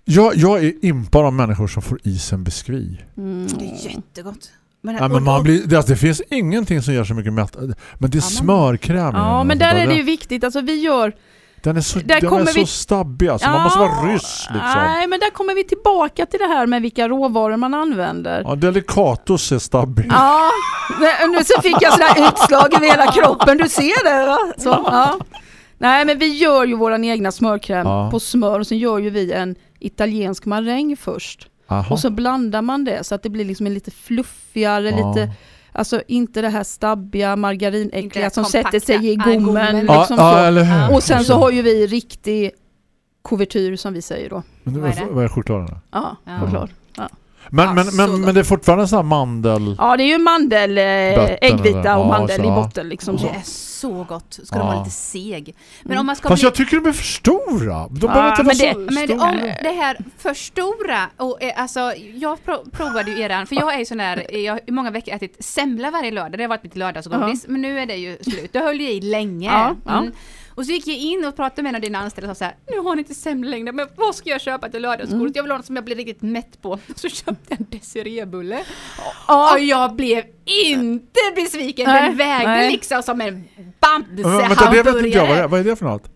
Speaker 3: jag, jag är impad av människor som får i sig en biskvi.
Speaker 6: mm,
Speaker 4: Det är jättegott. Men,
Speaker 3: Ja, men man blir, det, alltså, det finns ingenting som gör så mycket mätt. Men det är
Speaker 4: Ja,
Speaker 3: smörkräm.
Speaker 6: ja, men där är det ju viktigt. Alltså vi gör...
Speaker 3: Den är så,
Speaker 6: där
Speaker 3: den är så
Speaker 6: vi-
Speaker 3: stabbig alltså. Man måste vara ryss liksom.
Speaker 6: Nej, men där kommer vi tillbaka till det här med vilka råvaror man använder.
Speaker 3: Ja, delicatos är stabbig.
Speaker 6: Ja, nu så fick jag sådär utslag över hela kroppen. Du ser det va? Så, ja. Nej men vi gör ju våran egna smörkräm
Speaker 3: Ja.
Speaker 6: på smör och sen gör ju vi en italiensk maräng först.
Speaker 3: Aha.
Speaker 6: Och så blandar man det så att det blir liksom en lite fluffigare,
Speaker 3: Ja.
Speaker 6: lite Alltså inte det här stabbiga margarinäckliga som sätter sig i gommen. Liksom
Speaker 3: ja?
Speaker 6: Och sen så har ju vi riktig kuvertyr som vi säger då.
Speaker 3: Men
Speaker 4: Vad är det?
Speaker 3: Vad är chokladen?
Speaker 6: Ja,
Speaker 4: Ja.
Speaker 6: choklad.
Speaker 3: Men,
Speaker 4: Ja,
Speaker 3: men, men, men det är fortfarande så här mandel...
Speaker 6: Ja det är ju mandel, eh, äggvita och
Speaker 3: Ja,
Speaker 6: mandel
Speaker 3: så,
Speaker 6: i
Speaker 3: ja.
Speaker 6: botten liksom så.
Speaker 4: Det är så gott. Ska de
Speaker 3: Ja.
Speaker 4: vara lite seg. Men om man ska
Speaker 3: Fast
Speaker 4: bli...
Speaker 3: jag tycker de är för stora. De
Speaker 6: Ja,
Speaker 3: behöver inte
Speaker 6: men
Speaker 3: vara
Speaker 6: det-
Speaker 3: så
Speaker 4: Men
Speaker 3: stora.
Speaker 4: om det här för stora, och, eh, alltså jag pro, provade ju eran, för jag är ju sån där, jag har i många veckor ätit semla varje lördag, det har varit mitt lördagsgodis, men nu är det ju slut. Det höll ju i länge.
Speaker 6: Ja, ja.
Speaker 4: Mm. Och så gick jag in och pratade med en av dina anställda och sa så här, nu har ni inte semla längre, men vad ska jag köpa till lördagsgodis?
Speaker 6: Mm.
Speaker 4: Jag vill ha något som jag blir riktigt mätt på. Så köpte jag en Desireebulle.
Speaker 6: Ja.
Speaker 4: Och jag blev inte besviken, den vägde
Speaker 6: nej.
Speaker 4: liksom som en
Speaker 3: Men, vänta, det vet inte jag. Vad är,
Speaker 4: Bamse-hamburgare.
Speaker 3: vad är det för något?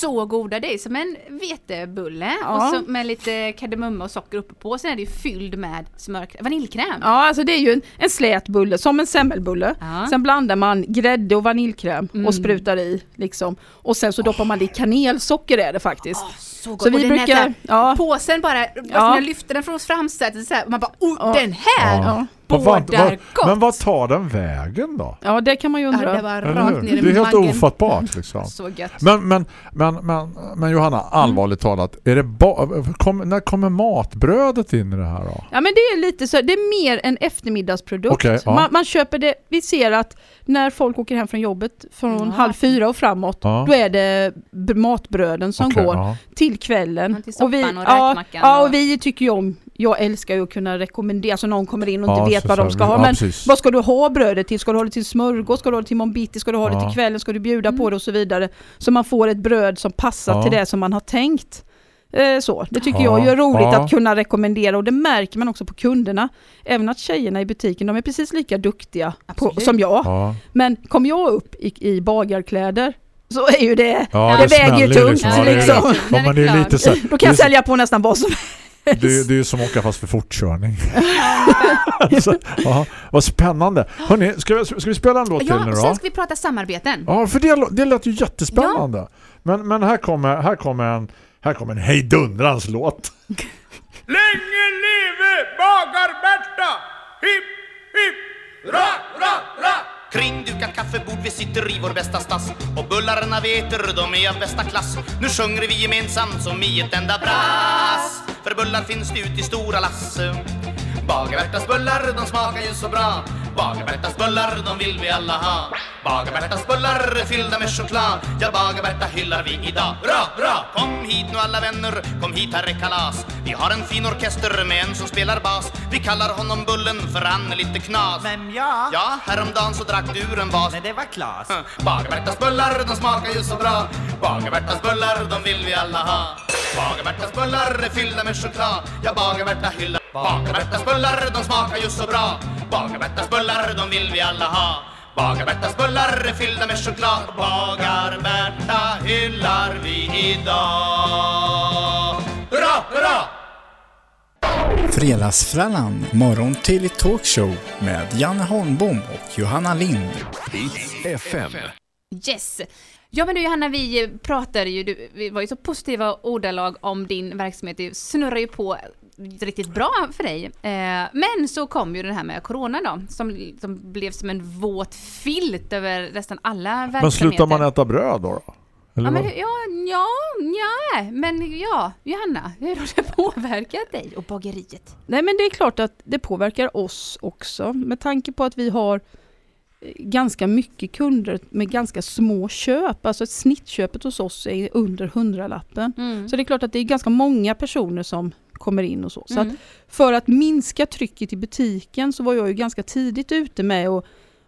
Speaker 4: Så goda, det är som en vetebulle
Speaker 6: Ja.
Speaker 4: och så med lite kardemumma och socker uppe på. Sen är det ju fylld med smör, vaniljkräm.
Speaker 6: Ja, alltså det är ju en, en slät bulle, som en semmelbulle.
Speaker 4: Ja.
Speaker 6: Sen blandar man grädde och vaniljkräm
Speaker 4: Mm.
Speaker 6: och sprutar i liksom. Och sen så doppar man det i kanelsocker är det faktiskt.
Speaker 4: Åh, så gott.
Speaker 6: så
Speaker 4: Och
Speaker 6: vi
Speaker 4: den
Speaker 6: brukar,
Speaker 4: här-
Speaker 6: ja,
Speaker 4: Påsen bara, ja.
Speaker 6: Ja.
Speaker 4: jag lyfter den från framsätet så här, och man bara oh,
Speaker 6: Ja.
Speaker 4: den här
Speaker 6: ja,
Speaker 4: bådar gott.
Speaker 3: Men vad tar den vägen då?
Speaker 6: ja, det kan man ju
Speaker 4: ja,
Speaker 6: undra.
Speaker 4: det var
Speaker 3: Eller
Speaker 4: rakt ner i
Speaker 3: Det är helt
Speaker 4: magen.
Speaker 3: ofattbart liksom.
Speaker 4: Så gött.
Speaker 3: Men, men, men, men, men Johanna, allvarligt talat, är det kom, när kommer matbrödet in i det här då?
Speaker 6: Ja men det är lite så, det är mer en eftermiddagsprodukt.
Speaker 3: Okej, ja.
Speaker 6: man, man köper det, vi ser att när folk åker hem från jobbet från
Speaker 4: Ja.
Speaker 6: halv fyra och framåt,
Speaker 3: Ja.
Speaker 6: då är det matbröden som
Speaker 3: Okej,
Speaker 6: går
Speaker 3: ja.
Speaker 6: till kvällen.
Speaker 4: Till soppan
Speaker 6: vi,
Speaker 4: och
Speaker 6: ja, ja,
Speaker 4: och-
Speaker 6: och vi tycker ju om, jag älskar ju att kunna rekommendera, alltså någon kommer in och inte
Speaker 3: Ja,
Speaker 6: vet vad de ska ha. Men vad ska du ha brödet till? Ska du ha det till smörgås? Ska du ha det till mombitti? Ska du ha det till kvällen? Ska du bjuda på det och så vidare? Så man får ett bröd som passar
Speaker 3: Ja.
Speaker 6: till det som man har tänkt. Eh, Så, det tycker
Speaker 3: Ja,
Speaker 6: jag är roligt
Speaker 3: ja.
Speaker 6: att kunna rekommendera och det märker man också på kunderna. Även att tjejerna i butiken, de är precis lika duktiga på, som jag.
Speaker 3: Ja.
Speaker 6: Men kommer jag upp i, i bagarkläder så är ju det,
Speaker 3: Ja,
Speaker 6: det, väger ju tungt
Speaker 3: Ja, det är,
Speaker 6: liksom.
Speaker 3: det. ja, det är lite så här,
Speaker 6: Då kan
Speaker 3: det,
Speaker 6: jag sälja på nästan vad som
Speaker 3: det, är, det är som att åka fast för fortkörning. alltså, ja, vad spännande. Hörrni, ska, vi- ska vi spela en låt till
Speaker 4: Ja,
Speaker 3: nu
Speaker 4: och
Speaker 3: då?
Speaker 4: sen ska vi prata samarbeten.
Speaker 3: Ja, för det, det lät ju jättespännande. Men, men här kommer, här kommer en här kommer en hejdundrans låt.
Speaker 5: Länge leve Bagar-Berta! Hipp, hipp, ra, ra, ra!
Speaker 7: Kringdukat kaffebord, vi sitter i vår bästa stass Och bullarna vi äter, de är av bästa klass Nu sjunger vi gemensamt som i ett enda brass För bullar finns det ut i stora lass Bagar-Bertas bullar, de smakar ju så bra Bagar-Bertas bullar, de vill vi alla ha. Bagar-Bertas bullar är fyllda med choklad. Ja, Bagar-Berta hyllar vi idag. Bra, bra! Kom hit nu alla vänner, kom hit här är kalas. Vi har en fin orkester med en som spelar bas. Vi kallar honom Bullen för han är lite knas.
Speaker 8: Vem jag?
Speaker 7: Ja, häromdagen så drack du ur en vas
Speaker 8: Men det var Klas.
Speaker 7: Bagar-Bertas bullar, de smakar ju så bra. Bagar-Bertas bullar, de vill vi alla ha. Bagar-Bertas bullar är fyllda med choklad. Ja, Bagar-Berta hyllar Bagar-Bertas bullar, de smakar ju så bra Bagar-Bertas bullar, de vill vi alla ha Bagar-Bertas bullar är fyllda med choklad Bagar-Berta hyllar vi idag Hurra, hurra!
Speaker 1: Fredagsfrallan, morgon till talkshow med Janne Holmbom och Johanna Lind.
Speaker 2: FM.
Speaker 4: Yes! Ja men du Johanna, vi pratade ju, du, vi var ju så positiva ordalag om din verksamhet, det snurrar ju på riktigt bra för dig. Eh, men så kom ju det här med corona då, som, som blev som en våt filt över nästan alla verksamheter.
Speaker 3: Men slutar man äta bröd då? då? Eller
Speaker 4: Ja, men, ja, ja, ja, men ja, Johanna, hur har det påverkat dig och bageriet?
Speaker 6: Nej men det är klart att det påverkar oss också med tanke på att vi har eh, ganska mycket kunder med ganska små köp. Alltså snittköpet hos oss är under hundralappen.
Speaker 4: Mm.
Speaker 6: Så det är klart att det är ganska många personer som kommer in och så. Så att
Speaker 4: Mm.
Speaker 6: för att minska trycket i butiken så var jag ju ganska tidigt ute med att,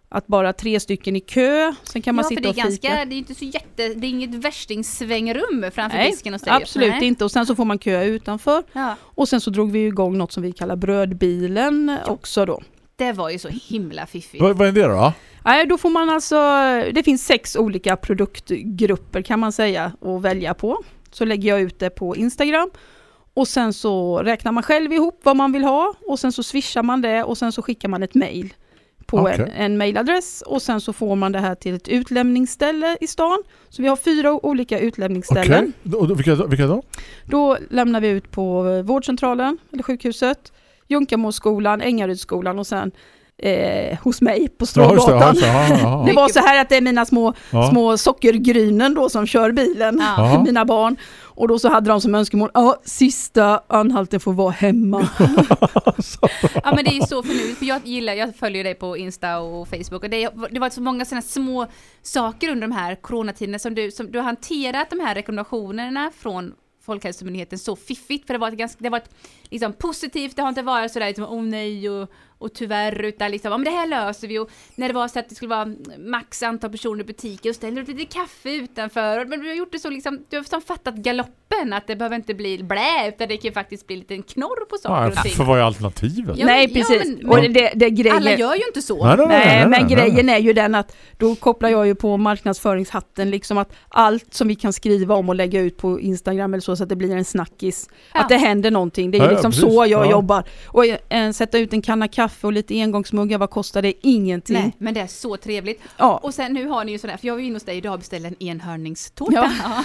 Speaker 6: att bara tre stycken i kö, sen kan man
Speaker 4: ja, för
Speaker 6: sitta
Speaker 4: det är
Speaker 6: och fika.
Speaker 4: ganska, det är inte så jätte, det är inget värstingsvängrum framför
Speaker 6: Nej,
Speaker 4: disken hos dig.
Speaker 6: absolut
Speaker 4: Nej.
Speaker 6: inte. Och sen så får man köa utanför.
Speaker 4: Ja,
Speaker 6: Och sen så drog vi igång något som vi kallar brödbilen också då.
Speaker 4: det var ju så himla fiffigt.
Speaker 3: Vad, vad är det då?
Speaker 6: Nej, då får man alltså, det finns sex olika produktgrupper kan man säga att välja på. Så lägger jag ut det på Instagram och sen så räknar man själv ihop vad man vill ha och sen så swishar man det och sen så skickar man ett mail på en,
Speaker 3: Okej.
Speaker 6: en mailadress och sen så får man det här till ett utlämningsställe i stan. Så vi har fyra olika
Speaker 3: Okej.
Speaker 6: utlämningsställen.
Speaker 3: Och då- Vilka, vilka då?
Speaker 6: Då lämnar vi ut på vårdcentralen eller sjukhuset, Junkamåsskolan, Ängarydsskolan och sen eh, hos mig på
Speaker 3: Ja. Ja,
Speaker 6: Strågatan.
Speaker 3: det. Ja, ja,
Speaker 6: Det
Speaker 3: ja.
Speaker 6: var så här att det är mina små,
Speaker 3: Ja.
Speaker 6: små sockergrynen då som kör bilen,
Speaker 4: Ja.
Speaker 3: Ja.
Speaker 6: mina barn. Och då så hade de som önskemål, ja sista anhalten får vara hemma.
Speaker 4: Ja men det är ju så förnuftigt, för jag gillar, jag följer dig på Insta och Facebook och det, det var så många sådana små saker under de här coronatiderna som du, som du har hanterat de här rekommendationerna från Folkhälsomyndigheten så fiffigt, för det var ett ganska, det var ett liksom positivt, det har inte varit sådär liksom, oh nej och, och tyvärr, utan liksom, ja men det här löser vi och när det var så att det skulle vara max antal personer i butiken och ställer ut lite kaffe utanför, men du har gjort det så liksom, du har som fattat galoppen, att det behöver inte bli blä, utan det kan faktiskt bli en liten knorr på saker
Speaker 3: Ja,
Speaker 4: och ting.
Speaker 3: för vad är alternativet?
Speaker 4: Ja,
Speaker 6: Nej
Speaker 4: ja,
Speaker 6: precis,
Speaker 4: men-
Speaker 6: och det, det grejen...
Speaker 4: Alla gör ju inte så.
Speaker 3: Nej, nej,
Speaker 6: Nej, men
Speaker 3: nej, nej.
Speaker 6: grejen är ju den att då kopplar jag ju på marknadsföringshatten liksom att allt som vi kan skriva om och lägga ut på Instagram eller så, så att det blir en snackis.
Speaker 4: Ja.
Speaker 6: Att det händer någonting, det är
Speaker 3: Ja, ja,
Speaker 6: liksom
Speaker 3: precis.
Speaker 6: så jag
Speaker 3: Ja.
Speaker 6: jobbar. Och eh, sätta ut en kanna kaffe och lite engångsmuggar, vad kostar det? Ingenting.
Speaker 4: Nej, men det är så trevligt.
Speaker 6: Ja.
Speaker 4: Och sen nu har ni ju sådär, för jag var ju inne hos dig idag och beställde en enhörningstårta. Ja.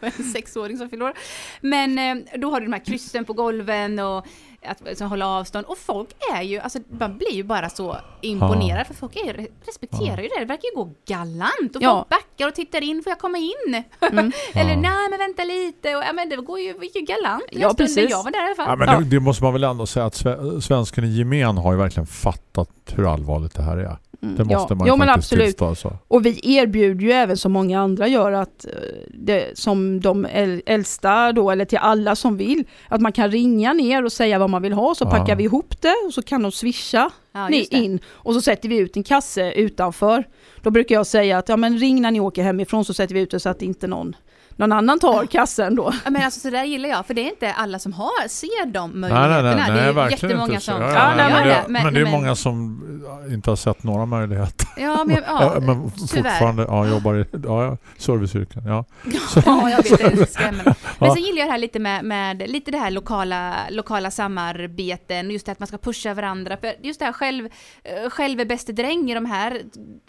Speaker 4: en sexåring som fyller år. Men eh, då har du de här kryssen på golven och att som hålla avstånd. Och folk är ju, alltså man blir ju bara så imponerad för folk är, respekterar ju det. Det verkar ju gå galant och
Speaker 6: Ja.
Speaker 4: folk backar och tittar in, får jag komma in?
Speaker 6: Mm.
Speaker 4: Eller
Speaker 3: Ja.
Speaker 4: nej men vänta lite. Och, ja, men det går ju, ju galant
Speaker 6: Ja, precis.
Speaker 4: jag var där i alla fall.
Speaker 3: Ja, men
Speaker 6: Ja.
Speaker 3: Det, det måste man väl ändå säga att sve- svensken i gemen har ju verkligen fattat hur allvarligt det här är.
Speaker 6: Mm.
Speaker 3: Det måste
Speaker 6: ja.
Speaker 3: man
Speaker 6: jo, men
Speaker 3: faktiskt
Speaker 6: absolut.
Speaker 3: tillstå. alltså. Så.
Speaker 6: Och vi erbjuder ju även som många andra gör att eh, det, som de äl- äldsta då, eller till alla som vill, att man kan ringa ner och säga vad man vill ha, så
Speaker 3: Ja.
Speaker 6: packar vi ihop det och så kan de swisha
Speaker 4: Ja,
Speaker 6: in och så sätter vi ut en kasse utanför. Då brukar jag säga att ja men ring när ni åker hemifrån så sätter vi ut det så att inte någon, någon annan tar kassen då.
Speaker 4: Men alltså så där gillar jag, för det är inte alla som har, ser de
Speaker 3: Nej,
Speaker 4: möjligheterna.
Speaker 3: nej, nej,
Speaker 4: det är
Speaker 3: nej
Speaker 4: ju
Speaker 3: verkligen
Speaker 4: jättemånga
Speaker 3: inte. så.
Speaker 4: som
Speaker 3: Ja,
Speaker 6: Ja, nej,
Speaker 3: men, det,
Speaker 4: men-
Speaker 3: men det är
Speaker 4: men-
Speaker 3: många som inte har sett några möjligheter.
Speaker 4: Ja, men, ja,
Speaker 3: Ja, men fortfarande ja, jobbar i ja, serviceyrken. Ja.
Speaker 4: Ja, jag vet, det är skrämmande. Men sen gillar jag det här lite med, med lite det här lokala, lokala samarbeten, just det att man ska pusha varandra. För just det här själv, eh, själv är bäste dräng i de här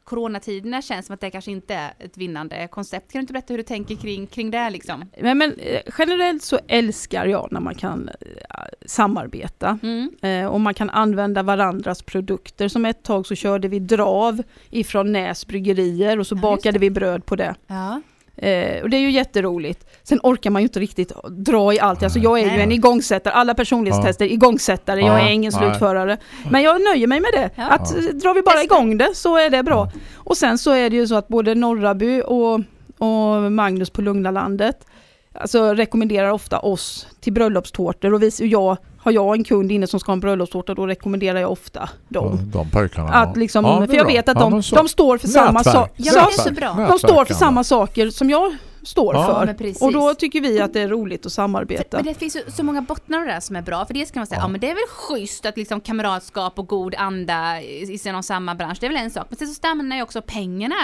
Speaker 4: coronatiderna känns som att det kanske inte är ett vinnande koncept. Kan du inte berätta hur du tänker kring, kring det liksom?
Speaker 6: Men, men eh, generellt så älskar jag när man kan eh, samarbeta.
Speaker 4: Mm.
Speaker 6: Eh, och man kan använda varandras produkter. Som ett tag så körde vi drav ifrån Näs bryggerier och så
Speaker 4: Ja,
Speaker 6: bakade vi bröd på det.
Speaker 4: Ja.
Speaker 6: Eh, och det är ju jätteroligt. Sen orkar man ju inte riktigt dra i allt. Alltså jag är ju
Speaker 4: Nej.
Speaker 6: en igångsättare, alla personlighetstester, igångsättare, jag
Speaker 3: Ja,
Speaker 6: är ingen slutförare. Men jag nöjer mig med det.
Speaker 4: Ja.
Speaker 6: Att eh, drar vi bara igång det så är det bra. Och sen så är det ju så att både Norraby och, och Magnus på Lugnalandet alltså rekommenderar ofta oss till bröllopstårtor och vi, jag, har jag en kund inne som ska ha en bröllopstårta då rekommenderar jag ofta dem.
Speaker 3: De pojkarna.
Speaker 6: Att liksom,
Speaker 3: Ja,
Speaker 6: för jag
Speaker 3: bra.
Speaker 6: vet att
Speaker 3: Ja,
Speaker 6: de,
Speaker 3: så.
Speaker 6: de står för samma
Speaker 3: Nätverk.
Speaker 6: sak.
Speaker 4: Ja, men det är så
Speaker 3: Nätverk.
Speaker 4: bra.
Speaker 6: De står för samma saker som jag står
Speaker 3: Ja,
Speaker 6: för. Och då tycker vi att det är roligt att
Speaker 4: För,
Speaker 6: samarbeta.
Speaker 4: men det finns ju så många bottnar där som är bra. För dels kan man säga, ja,
Speaker 3: Ja.
Speaker 4: men det är väl schysst att liksom kamratskap och god anda i, i inom samma bransch. Det är väl en sak. Men sen så stannar ju också pengarna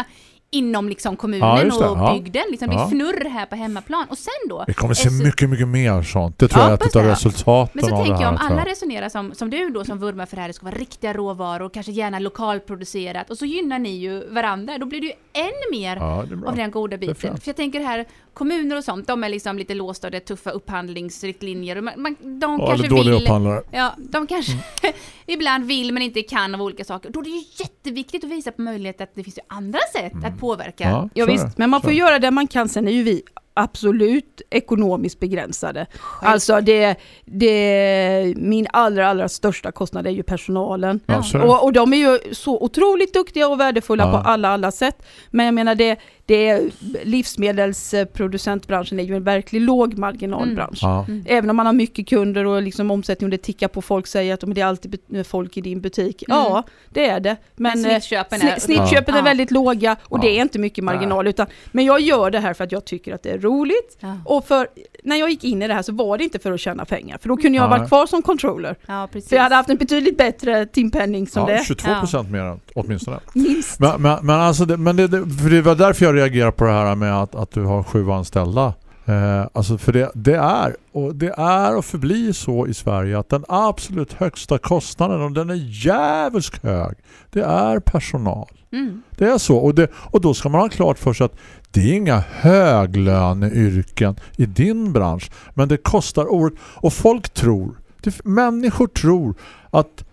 Speaker 4: inom liksom kommunen
Speaker 3: Ja,
Speaker 4: och bygden. Liksom, Det är fnurr här på hemmaplan. Och sen då?
Speaker 3: Vi kommer se
Speaker 4: SO
Speaker 3: mycket, mycket mer sånt. Det tror
Speaker 4: Ja,
Speaker 3: jag är av
Speaker 4: det.
Speaker 3: resultaten
Speaker 4: Men så tänker jag om alla
Speaker 3: jag.
Speaker 4: resonerar som, som du då som vurmar för det här, det ska vara riktiga råvaror, kanske gärna lokalproducerat och så gynnar ni ju varandra. Då blir det ju än mer
Speaker 3: är
Speaker 4: av den goda
Speaker 3: är
Speaker 4: biten. För jag tänker här, kommuner och sånt, de är liksom lite låsta och det är tuffa upphandlingsriktlinjer. Man, man, de
Speaker 3: Ja,
Speaker 4: kanske
Speaker 3: dåliga
Speaker 4: vill...
Speaker 3: upphandlare.
Speaker 4: Ja, de kanske
Speaker 3: Mm.
Speaker 4: ibland vill men inte kan av olika saker. Då är det ju jätteviktigt att visa på möjlighet att det finns ju andra sätt
Speaker 3: Mm.
Speaker 4: att påverka.
Speaker 3: Ja,
Speaker 6: Ja, visst, men man får
Speaker 3: Så.
Speaker 6: göra det man kan. Sen är ju vi absolut ekonomiskt begränsade. Alltså det, det, min allra, allra största kostnad är ju personalen.
Speaker 3: Ja.
Speaker 6: Och, och de är ju så otroligt duktiga och värdefulla
Speaker 3: Ja.
Speaker 6: på alla, alla sätt. Men jag menar det, det är, livsmedelsproducentbranschen är ju en verklig lågmarginalbransch.
Speaker 3: Ja.
Speaker 6: Även om man har mycket kunder och liksom omsättning och det tickar på folk säger att "Men det är alltid folk i din butik. Ja, det är det. Men,
Speaker 4: Men
Speaker 6: eh,
Speaker 4: snittköpen
Speaker 6: sni-
Speaker 4: är-
Speaker 6: snittköpen
Speaker 4: Ja.
Speaker 6: är väldigt låga och
Speaker 3: Ja.
Speaker 6: det är inte mycket marginal. Utan, men jag gör det här för att jag tycker att det är roligt.
Speaker 4: Ja.
Speaker 6: Och för, när jag gick in i det här så var det inte för att tjäna pengar. För då kunde jag ha varit kvar som controller.
Speaker 4: Ja, precis.
Speaker 6: För jag hade haft en betydligt bättre timpenning som
Speaker 3: Ja,
Speaker 6: det.
Speaker 3: 22 procent mer än- åtminstone.
Speaker 6: Minst.
Speaker 3: Men, men, men, alltså det, men det, det, för det var därför jag reagerar på det här med att, att du har sju anställda. Eh, alltså för det, det är och det är och förblir så i Sverige att den absolut högsta kostnaden och den är jävligt hög. Det är personal.
Speaker 4: Mm.
Speaker 3: Det är så och, det, och då ska man ha klart för sig att det är inga höglöneyrken i din bransch men det kostar oerhört och folk tror, det, människor tror att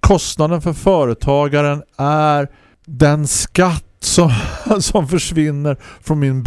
Speaker 3: kostnaden för företagaren är den skatt som, som försvinner från min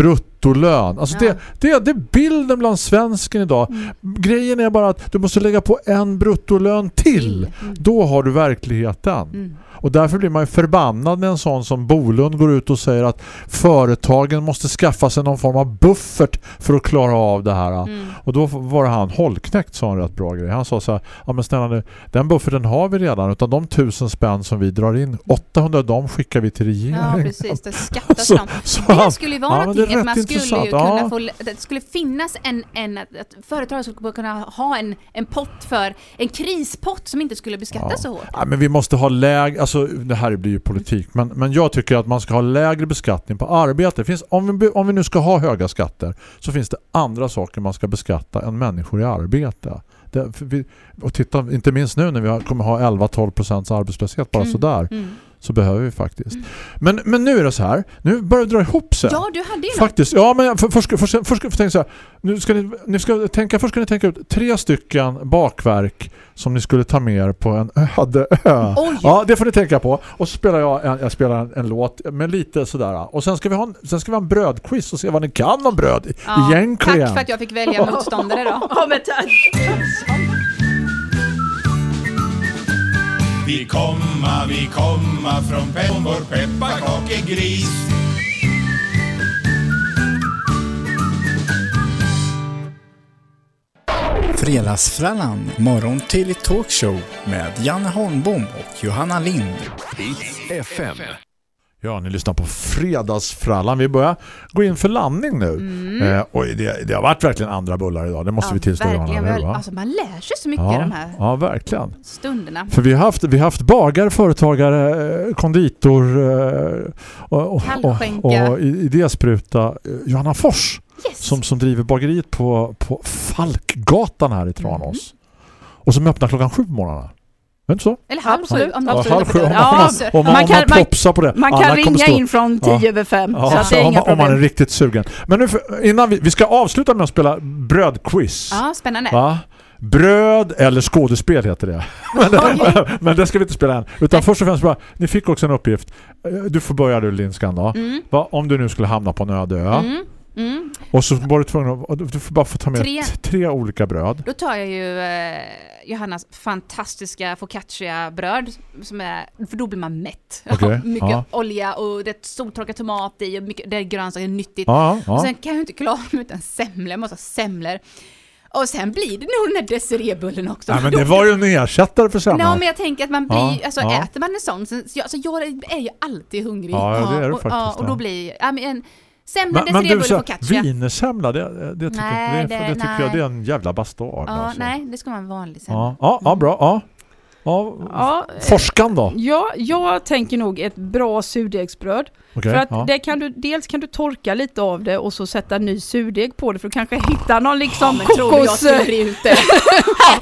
Speaker 3: bruttolön. Alltså
Speaker 4: Ja.
Speaker 3: det, det, det är bilden bland svensken idag. Grejen är bara att du måste lägga på en bruttolön till.
Speaker 4: Mm.
Speaker 3: Då har du verkligheten.
Speaker 4: Mm.
Speaker 3: Och därför blir man förbannad när en sån som Bolund går ut och säger att företagen måste skaffa sig någon form av buffert för att klara av det här.
Speaker 4: Mm.
Speaker 3: Och då var han hållknäckt sa en rätt bra grej. Han sa så här, ja men snälla nu, den bufferten har vi redan utan de tusen spänn som vi drar in, 800 av dem skickar vi till regeringen.
Speaker 4: Ja, precis. Det skattas
Speaker 3: Så-
Speaker 4: fram.
Speaker 3: så
Speaker 4: Det skulle ju vara
Speaker 3: ja,
Speaker 4: någonting att man skulle
Speaker 3: intressant.
Speaker 4: ju kunna
Speaker 3: Ja.
Speaker 4: få, det skulle finnas en, en att, företag skulle kunna ha en, en pott för, en krispott som inte skulle beskattas så hårt.
Speaker 3: Ja, men vi måste ha lägre, alltså det här blir ju politik, men, men jag tycker att man ska ha lägre beskattning på arbete. Det finns, om, vi, om vi nu ska ha höga skatter så finns det andra saker man ska beskatta än människor i arbete. Det, vi, och titta, inte minst nu när vi kommer ha 11-12% arbetslöshet bara sådär,
Speaker 4: Mm.
Speaker 3: Så behöver vi faktiskt. Men, men nu är det så här, nu börjar det dra ihop sig.
Speaker 4: Ja, du hade ju.
Speaker 3: Faktiskt, ja men för, först, först, först, först, tänka så här, nu ska ni, ni ska tänka, först ska ni tänka ut tre stycken bakverk som ni skulle ta med er på en öde ö.
Speaker 4: Oj.
Speaker 3: Ja, det får ni tänka på. Och så spelar jag en, jag spelar en, en låt med lite sådär. Och sen ska vi ha en, sen ska vi ha en brödquiz och se vad ni kan om bröd
Speaker 4: Ja,
Speaker 3: egentligen.
Speaker 4: Tack för att jag fick välja motståndare då.
Speaker 6: Ja, men tack.
Speaker 5: Vi komma, vi komma från pe- vår pepparkakegris
Speaker 1: Fredagsfrallan, morgon till talkshow med Janne Holmbom och Johanna Lind.
Speaker 2: Hits FM.
Speaker 3: Ja, ni lyssnar på Fredagsfrallan. Vi börjar gå in för landning nu.
Speaker 4: Mm.
Speaker 3: Eh, och det, det har varit verkligen andra bullar idag. Det måste vi tillstå.
Speaker 4: Verkligen. Väl,
Speaker 3: va?
Speaker 4: alltså, man lär sig så mycket
Speaker 3: ja,
Speaker 4: de här
Speaker 3: ja, verkligen.
Speaker 4: stunderna.
Speaker 3: För vi har haft, vi har haft bagare, företagare, eh, konditor eh, och, och, och, och idéspruta eh, Johanna Fors
Speaker 4: Yes.
Speaker 3: som, som driver bageriet på, på Falkgatan här i Tranås. Och som öppnar klockan sju på morgonen. Det inte så?
Speaker 4: Eller halv sju
Speaker 6: Absolut.
Speaker 4: om
Speaker 3: Ja, halv sju. Om,
Speaker 6: Ja,
Speaker 3: man, om, man,
Speaker 6: man kan-
Speaker 3: man på det.
Speaker 6: Man kan ringa in från
Speaker 3: Ja.
Speaker 6: 10 över 5.
Speaker 3: Ja,
Speaker 6: så det är
Speaker 3: om,
Speaker 6: inga
Speaker 3: om man är riktigt sugen. Men nu, för, innan vi, vi ska avsluta med att spela brödquiz.
Speaker 4: Ja, spännande.
Speaker 3: Va? Bröd eller skådespel heter det. Men, men det ska vi inte spela än. Utan
Speaker 4: Nej.
Speaker 3: först och främst bara, ni fick också en uppgift. Eh, Du får börja du Linskan då.
Speaker 4: Mm.
Speaker 3: Va, om du nu skulle hamna på en öde ö.
Speaker 4: Mm. Mm.
Speaker 3: Och så var du tvungen att, och du får bara få ta med
Speaker 4: Tre.
Speaker 3: tre, olika bröd.
Speaker 4: Då tar jag ju eh, Johannas fantastiska focaccia-bröd, som är, för då blir man mätt.
Speaker 3: Okej,
Speaker 4: mycket
Speaker 3: ja.
Speaker 4: olja och det är soltorkad tomat i och mycket, det är grönsaker, nyttigt.
Speaker 3: Ja,
Speaker 4: Och
Speaker 3: ja.
Speaker 4: sen kan jag inte klara mig utan semlor, jag måste ha semlor. Och sen blir det nog den här desirébullen också.
Speaker 3: Nej, men det var ju en ersättare för semlan.
Speaker 4: Ja, men jag tänker att man blir,
Speaker 3: Ja,
Speaker 4: alltså
Speaker 3: ja.
Speaker 4: äter man en sån, så, jag, alltså jag är ju alltid hungrig.
Speaker 3: Ja, det är du
Speaker 4: och,
Speaker 3: faktiskt,
Speaker 4: och
Speaker 3: ja.
Speaker 4: då blir, ja men en semla,
Speaker 3: men, men du
Speaker 4: focaccia.
Speaker 3: wienersemla, det, det, tycker,
Speaker 4: Nej,
Speaker 3: jag, det,
Speaker 4: det-
Speaker 3: det tycker jag det är en jävla bastard.
Speaker 4: Ja,
Speaker 3: alltså.
Speaker 4: nej, det ska vara en vanlig semla.
Speaker 3: Ja, ja, ja, bra. Ja. Ja,
Speaker 6: Ja,
Speaker 3: Forskan då?
Speaker 6: ja, jag tänker nog ett bra surdegsbröd.
Speaker 3: Okej,
Speaker 6: För att
Speaker 3: ja.
Speaker 6: det kan du, dels kan du torka lite av det och så sätta ny surdeg på det för att kanske hitta någon liksom
Speaker 4: du jag
Speaker 6: kokos,
Speaker 4: det?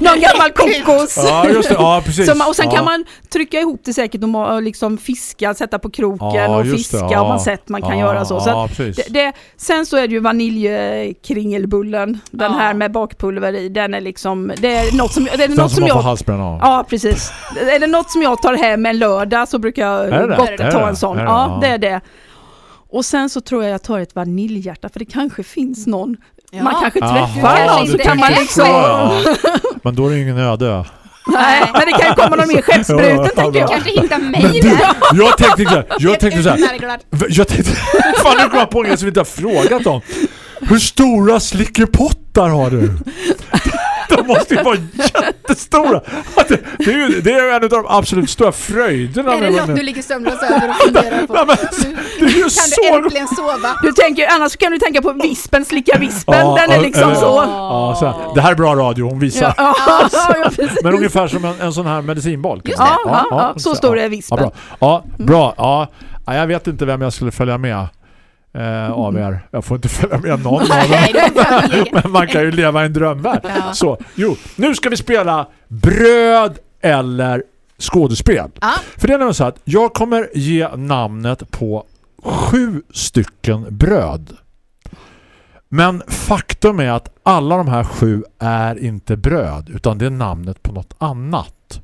Speaker 6: någon gammal kokos.
Speaker 3: Ja, just det. Ja, precis.
Speaker 6: Som, och sen
Speaker 3: ja.
Speaker 6: kan man trycka ihop det säkert och liksom fiska, sätta på kroken
Speaker 3: Ja,
Speaker 6: och
Speaker 3: det,
Speaker 6: fiska
Speaker 3: ja.
Speaker 6: och man sett man kan
Speaker 3: Ja,
Speaker 6: göra så. så
Speaker 3: ja,
Speaker 6: det, det, sen så är det ju vaniljkringelbullen, den
Speaker 4: Ja.
Speaker 6: här med bakpulver i, den är liksom, det är något som, det är
Speaker 3: Den
Speaker 6: något
Speaker 3: som
Speaker 6: som jag
Speaker 3: halsbränna av.
Speaker 6: Ja, precis. Är det något som jag tar hem en lördag så brukar
Speaker 3: det
Speaker 6: jag
Speaker 3: det?
Speaker 6: gott
Speaker 3: det
Speaker 6: ta
Speaker 3: det?
Speaker 6: en sån.
Speaker 3: Det det?
Speaker 6: Ja,
Speaker 3: Ja.
Speaker 6: det är det. Och sen så tror jag jag tar ett vaniljhjärta för det kanske finns någon.
Speaker 4: Ja.
Speaker 6: Man kanske träffar
Speaker 4: Kanske
Speaker 6: någon så kan man liksom...
Speaker 3: så, ja. Men då är det ingen öde.
Speaker 6: Nej, men det kan ju komma någon mer skeppsbruten
Speaker 3: Ja,
Speaker 6: tänker jag.
Speaker 4: Kanske hitta mig där.
Speaker 3: Jag tänkte så här, jag tänkte så här, jag tänkte, fan nu kom jag på en grej som vi inte har frågat om. Hur stora slickepottar har du? De måste ju vara jättestora. Det, det, är ju, det är ju en av de absolut stora fröjderna.
Speaker 4: Är det något du ligger sömnlös över och funderar på?
Speaker 3: Nej, men, det är ju
Speaker 4: Kan
Speaker 3: så...
Speaker 4: du äntligen sova?
Speaker 6: Du tänker, annars kan du tänka på vispen, slicka vispen.
Speaker 3: Ja,
Speaker 6: Den är liksom
Speaker 3: eller-
Speaker 6: så.
Speaker 3: Ja, så här, det här är bra radio, hon visar.
Speaker 6: Ja, ja.
Speaker 3: Men ungefär som en, en sån här medicinboll.
Speaker 4: Just
Speaker 6: Ja, ja, ja, så stor är vispen.
Speaker 3: Ja, bra. Ja, bra. Ja, ja, jag vet inte vem jag skulle följa med eh, av er. Jag får inte följa med någon av dem. Men man kan ju leva i en drömvärld.
Speaker 4: Ja.
Speaker 3: Så, jo, nu ska vi spela bröd eller skådespel.
Speaker 4: Ja.
Speaker 3: För det är nämligen så att jag kommer ge namnet på sju stycken bröd. Men faktum är att alla de här sju är inte bröd utan det är namnet på något annat.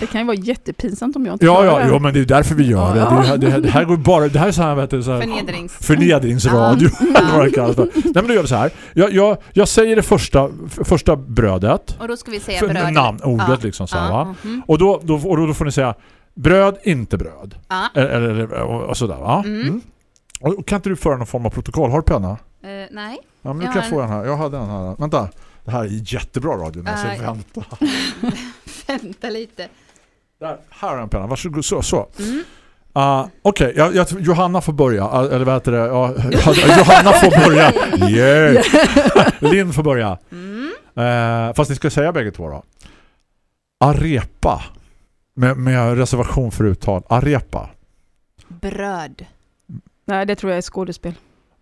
Speaker 6: Det kan ju vara jättepinsamt om jag inte
Speaker 3: Ja, ja,
Speaker 6: det.
Speaker 3: ja, men det är därför vi gör det. Det, här- det, här- det här går bara, det här är så här, vet du, så här
Speaker 4: Förnedrings.
Speaker 3: förnedringsradio. det för. Nej, men då gör vi så här. Jag, jag, jag säger det första, första brödet.
Speaker 4: Och då ska vi säga
Speaker 3: För,
Speaker 4: bröd.
Speaker 3: namn, ordet
Speaker 4: Ja.
Speaker 3: liksom så här,
Speaker 4: Ja,
Speaker 3: va?
Speaker 4: mhm.
Speaker 3: Och då, då, och då får ni säga bröd, inte bröd.
Speaker 4: Ja.
Speaker 3: Eller, eller och, och sådär va?
Speaker 4: Mm.
Speaker 3: Mm. Och, och kan inte du föra någon form av protokoll? Har du penna?
Speaker 4: Eh, nej.
Speaker 3: Ja, men du
Speaker 4: Jag
Speaker 3: kan
Speaker 4: har
Speaker 3: få den här. Jag hade den här. Vänta. Det här är jättebra radio. Men jag
Speaker 4: Äh,
Speaker 3: ska vänta.
Speaker 4: Vänta lite.
Speaker 3: Där, här jag en penna. Varsågod. Så. så.
Speaker 4: Mm.
Speaker 3: Uh, Okej, jag, jag, Johanna får börja. Uh, eller vad heter det? Ja, Johanna får börja. Yeah. Linn får börja.
Speaker 4: Mm.
Speaker 3: Uh, fast ni ska säga bägge två då. Arepa. Med, med reservation för uttal. Arepa.
Speaker 4: Bröd.
Speaker 6: Nej, det tror jag är skådespel.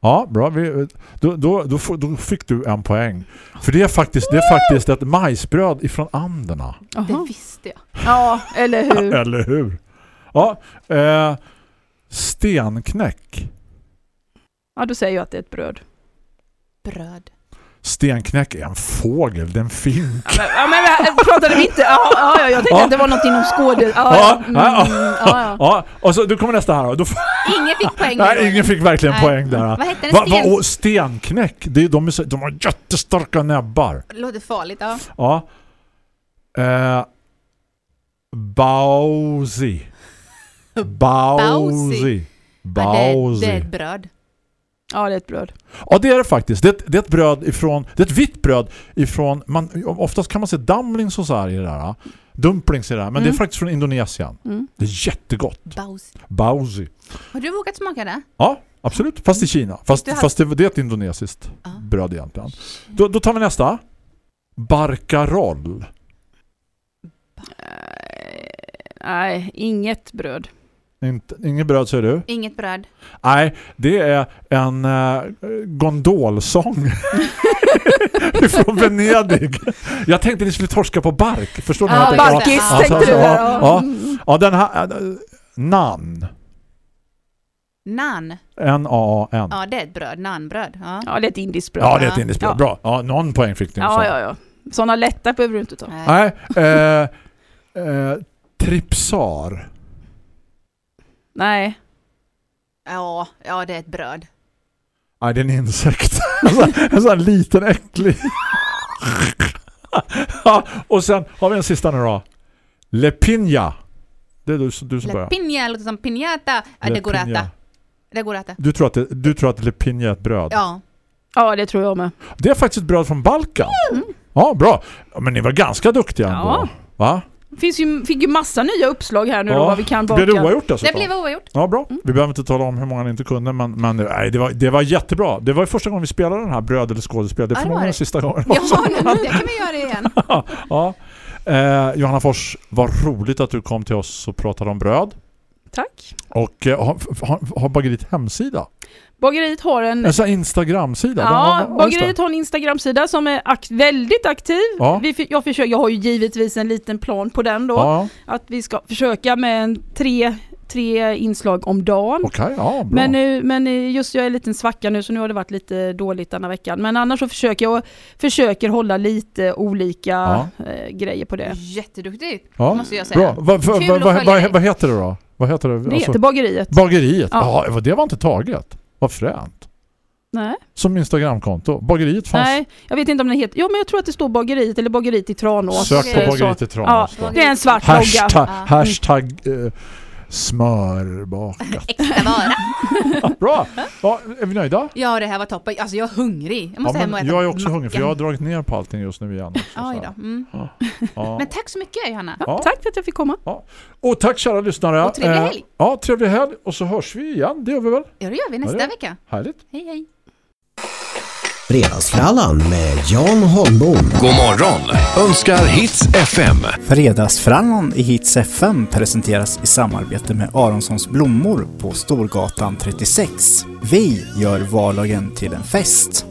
Speaker 3: Ja, bra. Vi, då, då, då, då fick du en poäng. För det är faktiskt, det är faktiskt ett majsbröd ifrån Anderna.
Speaker 4: Det
Speaker 6: Jaha.
Speaker 4: visste jag.
Speaker 6: Ja, eller hur?
Speaker 3: Eller hur? Ja, eh, stenknäck.
Speaker 6: Ja, då säger jag att det är ett bröd.
Speaker 4: Bröd.
Speaker 3: Stenknäck är en fågel, det är en fink.
Speaker 6: Ja, men, ja, men äh, pratade vi inte? Ja, ja, ja jag tänkte
Speaker 3: Ja.
Speaker 6: att det var något inom skådespel.
Speaker 3: Ja,
Speaker 6: Ja,
Speaker 3: ja, ja.
Speaker 6: mm, ja, ja.
Speaker 3: Ja, och så då kommer nästa här då.
Speaker 4: Ingen fick poäng.
Speaker 3: nej, ingen fick verkligen
Speaker 4: Nej.
Speaker 3: poäng där.
Speaker 4: Vad hette den?
Speaker 3: Va, va, och stenknäck, det, är- de, är, de har jättestarka näbbar.
Speaker 4: Det låter farligt. Ja.
Speaker 3: Ja. Eh, Bausi. Bausi.
Speaker 4: Ja, det,
Speaker 3: Bausi.
Speaker 4: det är ett bröd.
Speaker 6: Ja, det är ett bröd.
Speaker 3: Ja, det är det faktiskt. Det är, ett- det är ett bröd ifrån, det är ett vitt bröd ifrån, man, oftast kan man se dumplings och så här i det där. Dumplings i det där, men det är
Speaker 6: Mm.
Speaker 3: faktiskt från Indonesien.
Speaker 6: Mm.
Speaker 3: Det är jättegott.
Speaker 4: Baus.
Speaker 3: Bausi.
Speaker 4: Har du vågat smaka det?
Speaker 3: Ja, absolut. Fast i Kina. Fast,
Speaker 4: hade-
Speaker 3: fast det, det är ett indonesiskt
Speaker 4: Ja.
Speaker 3: bröd egentligen. Då, då tar vi nästa. Barcaroll.
Speaker 6: Eh, Nej, inget bröd.
Speaker 3: Inte, ingen bröd säger du?
Speaker 4: Inget bröd.
Speaker 3: Nej, det är en uh, gondolsång från Venedig. Jag tänkte ni skulle torska på bark. Förstår ni?
Speaker 4: Ja,
Speaker 3: vad jag tänker?
Speaker 6: Barkis
Speaker 3: Ja,
Speaker 6: tänkte
Speaker 3: alltså,
Speaker 6: du.
Speaker 3: ja,
Speaker 6: Ja,
Speaker 3: ja. Ja, den här... äh, Nan.
Speaker 4: Nan.
Speaker 3: N-A-A-N.
Speaker 4: Ja, det är ett bröd. Nanbröd. Ja.
Speaker 6: ja, det är ett indiskt bröd.
Speaker 3: Ja, det är ett indiskt bröd.
Speaker 6: Ja.
Speaker 3: Bra. Ja, någon poäng fick ni.
Speaker 6: Ja,
Speaker 3: så.
Speaker 6: ja, ja. Sådana lätta behöver du inte ta.
Speaker 4: Nej.
Speaker 3: Nej, eh, eh, tripsar.
Speaker 6: Nej.
Speaker 4: Ja, ja, det är ett bröd.
Speaker 3: Nej, det är en insekt. en, sån, en sån liten äcklig. ja, och sen har vi en sista nu då. Lepinja. Det är du, du som börjar.
Speaker 4: piña låter som piñata. Ja, det går att
Speaker 3: Lepinja.
Speaker 4: äta. Det går att äta.
Speaker 3: Du tror att, det, du tror att lepinja är ett bröd?
Speaker 4: Ja.
Speaker 6: Ja, det tror jag med.
Speaker 3: Det är faktiskt ett bröd från Balkan. Ja, bra. Men ni var ganska duktiga ändå.
Speaker 6: Ja.
Speaker 3: Va?
Speaker 6: Finns ju, fick ju massa nya uppslag här nu
Speaker 3: Ja.
Speaker 6: då, vad vi kan baka.
Speaker 3: Blev det oavgjort alltså?
Speaker 4: Det blev oavgjort.
Speaker 3: Ja, bra. Vi behöver inte tala om hur många ni inte kunde, men, men nej, det, var, det var jättebra. Det var ju första gången vi spelade den här bröd eller skådespel. Det är
Speaker 4: Ja,
Speaker 3: förmodligen
Speaker 4: det.
Speaker 3: sista gången
Speaker 4: Ja, det kan vi göra igen.
Speaker 3: ja. Eh, Johanna Fors, vad roligt att du kom till oss och pratade om bröd.
Speaker 6: Tack.
Speaker 3: Och eh, har, har, har Bageriet hemsida?
Speaker 6: Bageriet har en...
Speaker 3: En sån Instagram-sida?
Speaker 6: Ja, Bageriet har en Instagram-sida som är akt väldigt aktiv.
Speaker 3: Ja.
Speaker 6: Vi, jag, försöker, jag har ju givetvis en liten plan på den då.
Speaker 3: Ja,
Speaker 6: Att vi ska försöka med en tre, tre inslag om dagen.
Speaker 3: okej. ja, bra.
Speaker 6: Men, nu, men eh, just jag är en liten svacka nu så nu har det varit lite dåligt denna veckan. Men annars så försöker jag försöker hålla lite olika
Speaker 3: Ja.
Speaker 6: eh, grejer på det.
Speaker 4: Jätteduktigt,
Speaker 3: ja.
Speaker 4: måste jag säga.
Speaker 3: Bra. Vad
Speaker 4: Kul
Speaker 3: vad-
Speaker 4: att
Speaker 3: vad- heter det då? Vad heter det?
Speaker 6: Det heter bageriet.
Speaker 3: bageriet.
Speaker 6: Ja.
Speaker 3: Ja, det var inte taget. Vad fränt.
Speaker 6: Nej.
Speaker 3: Som Instagramkonto. Bageriet fanns.
Speaker 6: Nej, jag vet inte om den heter... Ja, men jag tror att det står bageriet eller bageriet i Tranås.
Speaker 3: Sök på
Speaker 6: Eh,
Speaker 3: bageriet i
Speaker 6: Ja,
Speaker 3: Tranås. då.
Speaker 6: det är en svart logga.
Speaker 3: Hashtag,
Speaker 4: Ja.
Speaker 3: hashtag eh, smörbakat.
Speaker 4: Äkta vara.
Speaker 3: Bra! Ja, är vi nöjda?
Speaker 4: Ja, det här var toppen. Alltså jag är hungrig. Jag
Speaker 3: Ja,
Speaker 4: måste hem och äta
Speaker 3: jag är också
Speaker 4: macka.
Speaker 3: hungrig för jag har dragit ner på allting just nu igen. Också.
Speaker 4: Mm.
Speaker 3: Ja.
Speaker 4: Men tack så mycket Johanna.
Speaker 3: Ja.
Speaker 6: Tack för att jag fick komma.
Speaker 3: Och tack kära lyssnare.
Speaker 4: Och trevlig
Speaker 3: Eh,
Speaker 4: helg.
Speaker 3: Ja, trevlig helg. Och så hörs vi igen. Det gör vi väl?
Speaker 4: Ja, det gör vi nästa
Speaker 3: Ja, det-
Speaker 4: vecka.
Speaker 3: Härligt.
Speaker 4: Hej hej.
Speaker 8: Fredagsfrallan med Jan Holmbom.
Speaker 2: God morgon önskar Hits FM.
Speaker 1: Fredagsfrallan i Hits FM presenteras i samarbete med Aronssons blommor på Storgatan 36. Vi gör vardagen till en fest.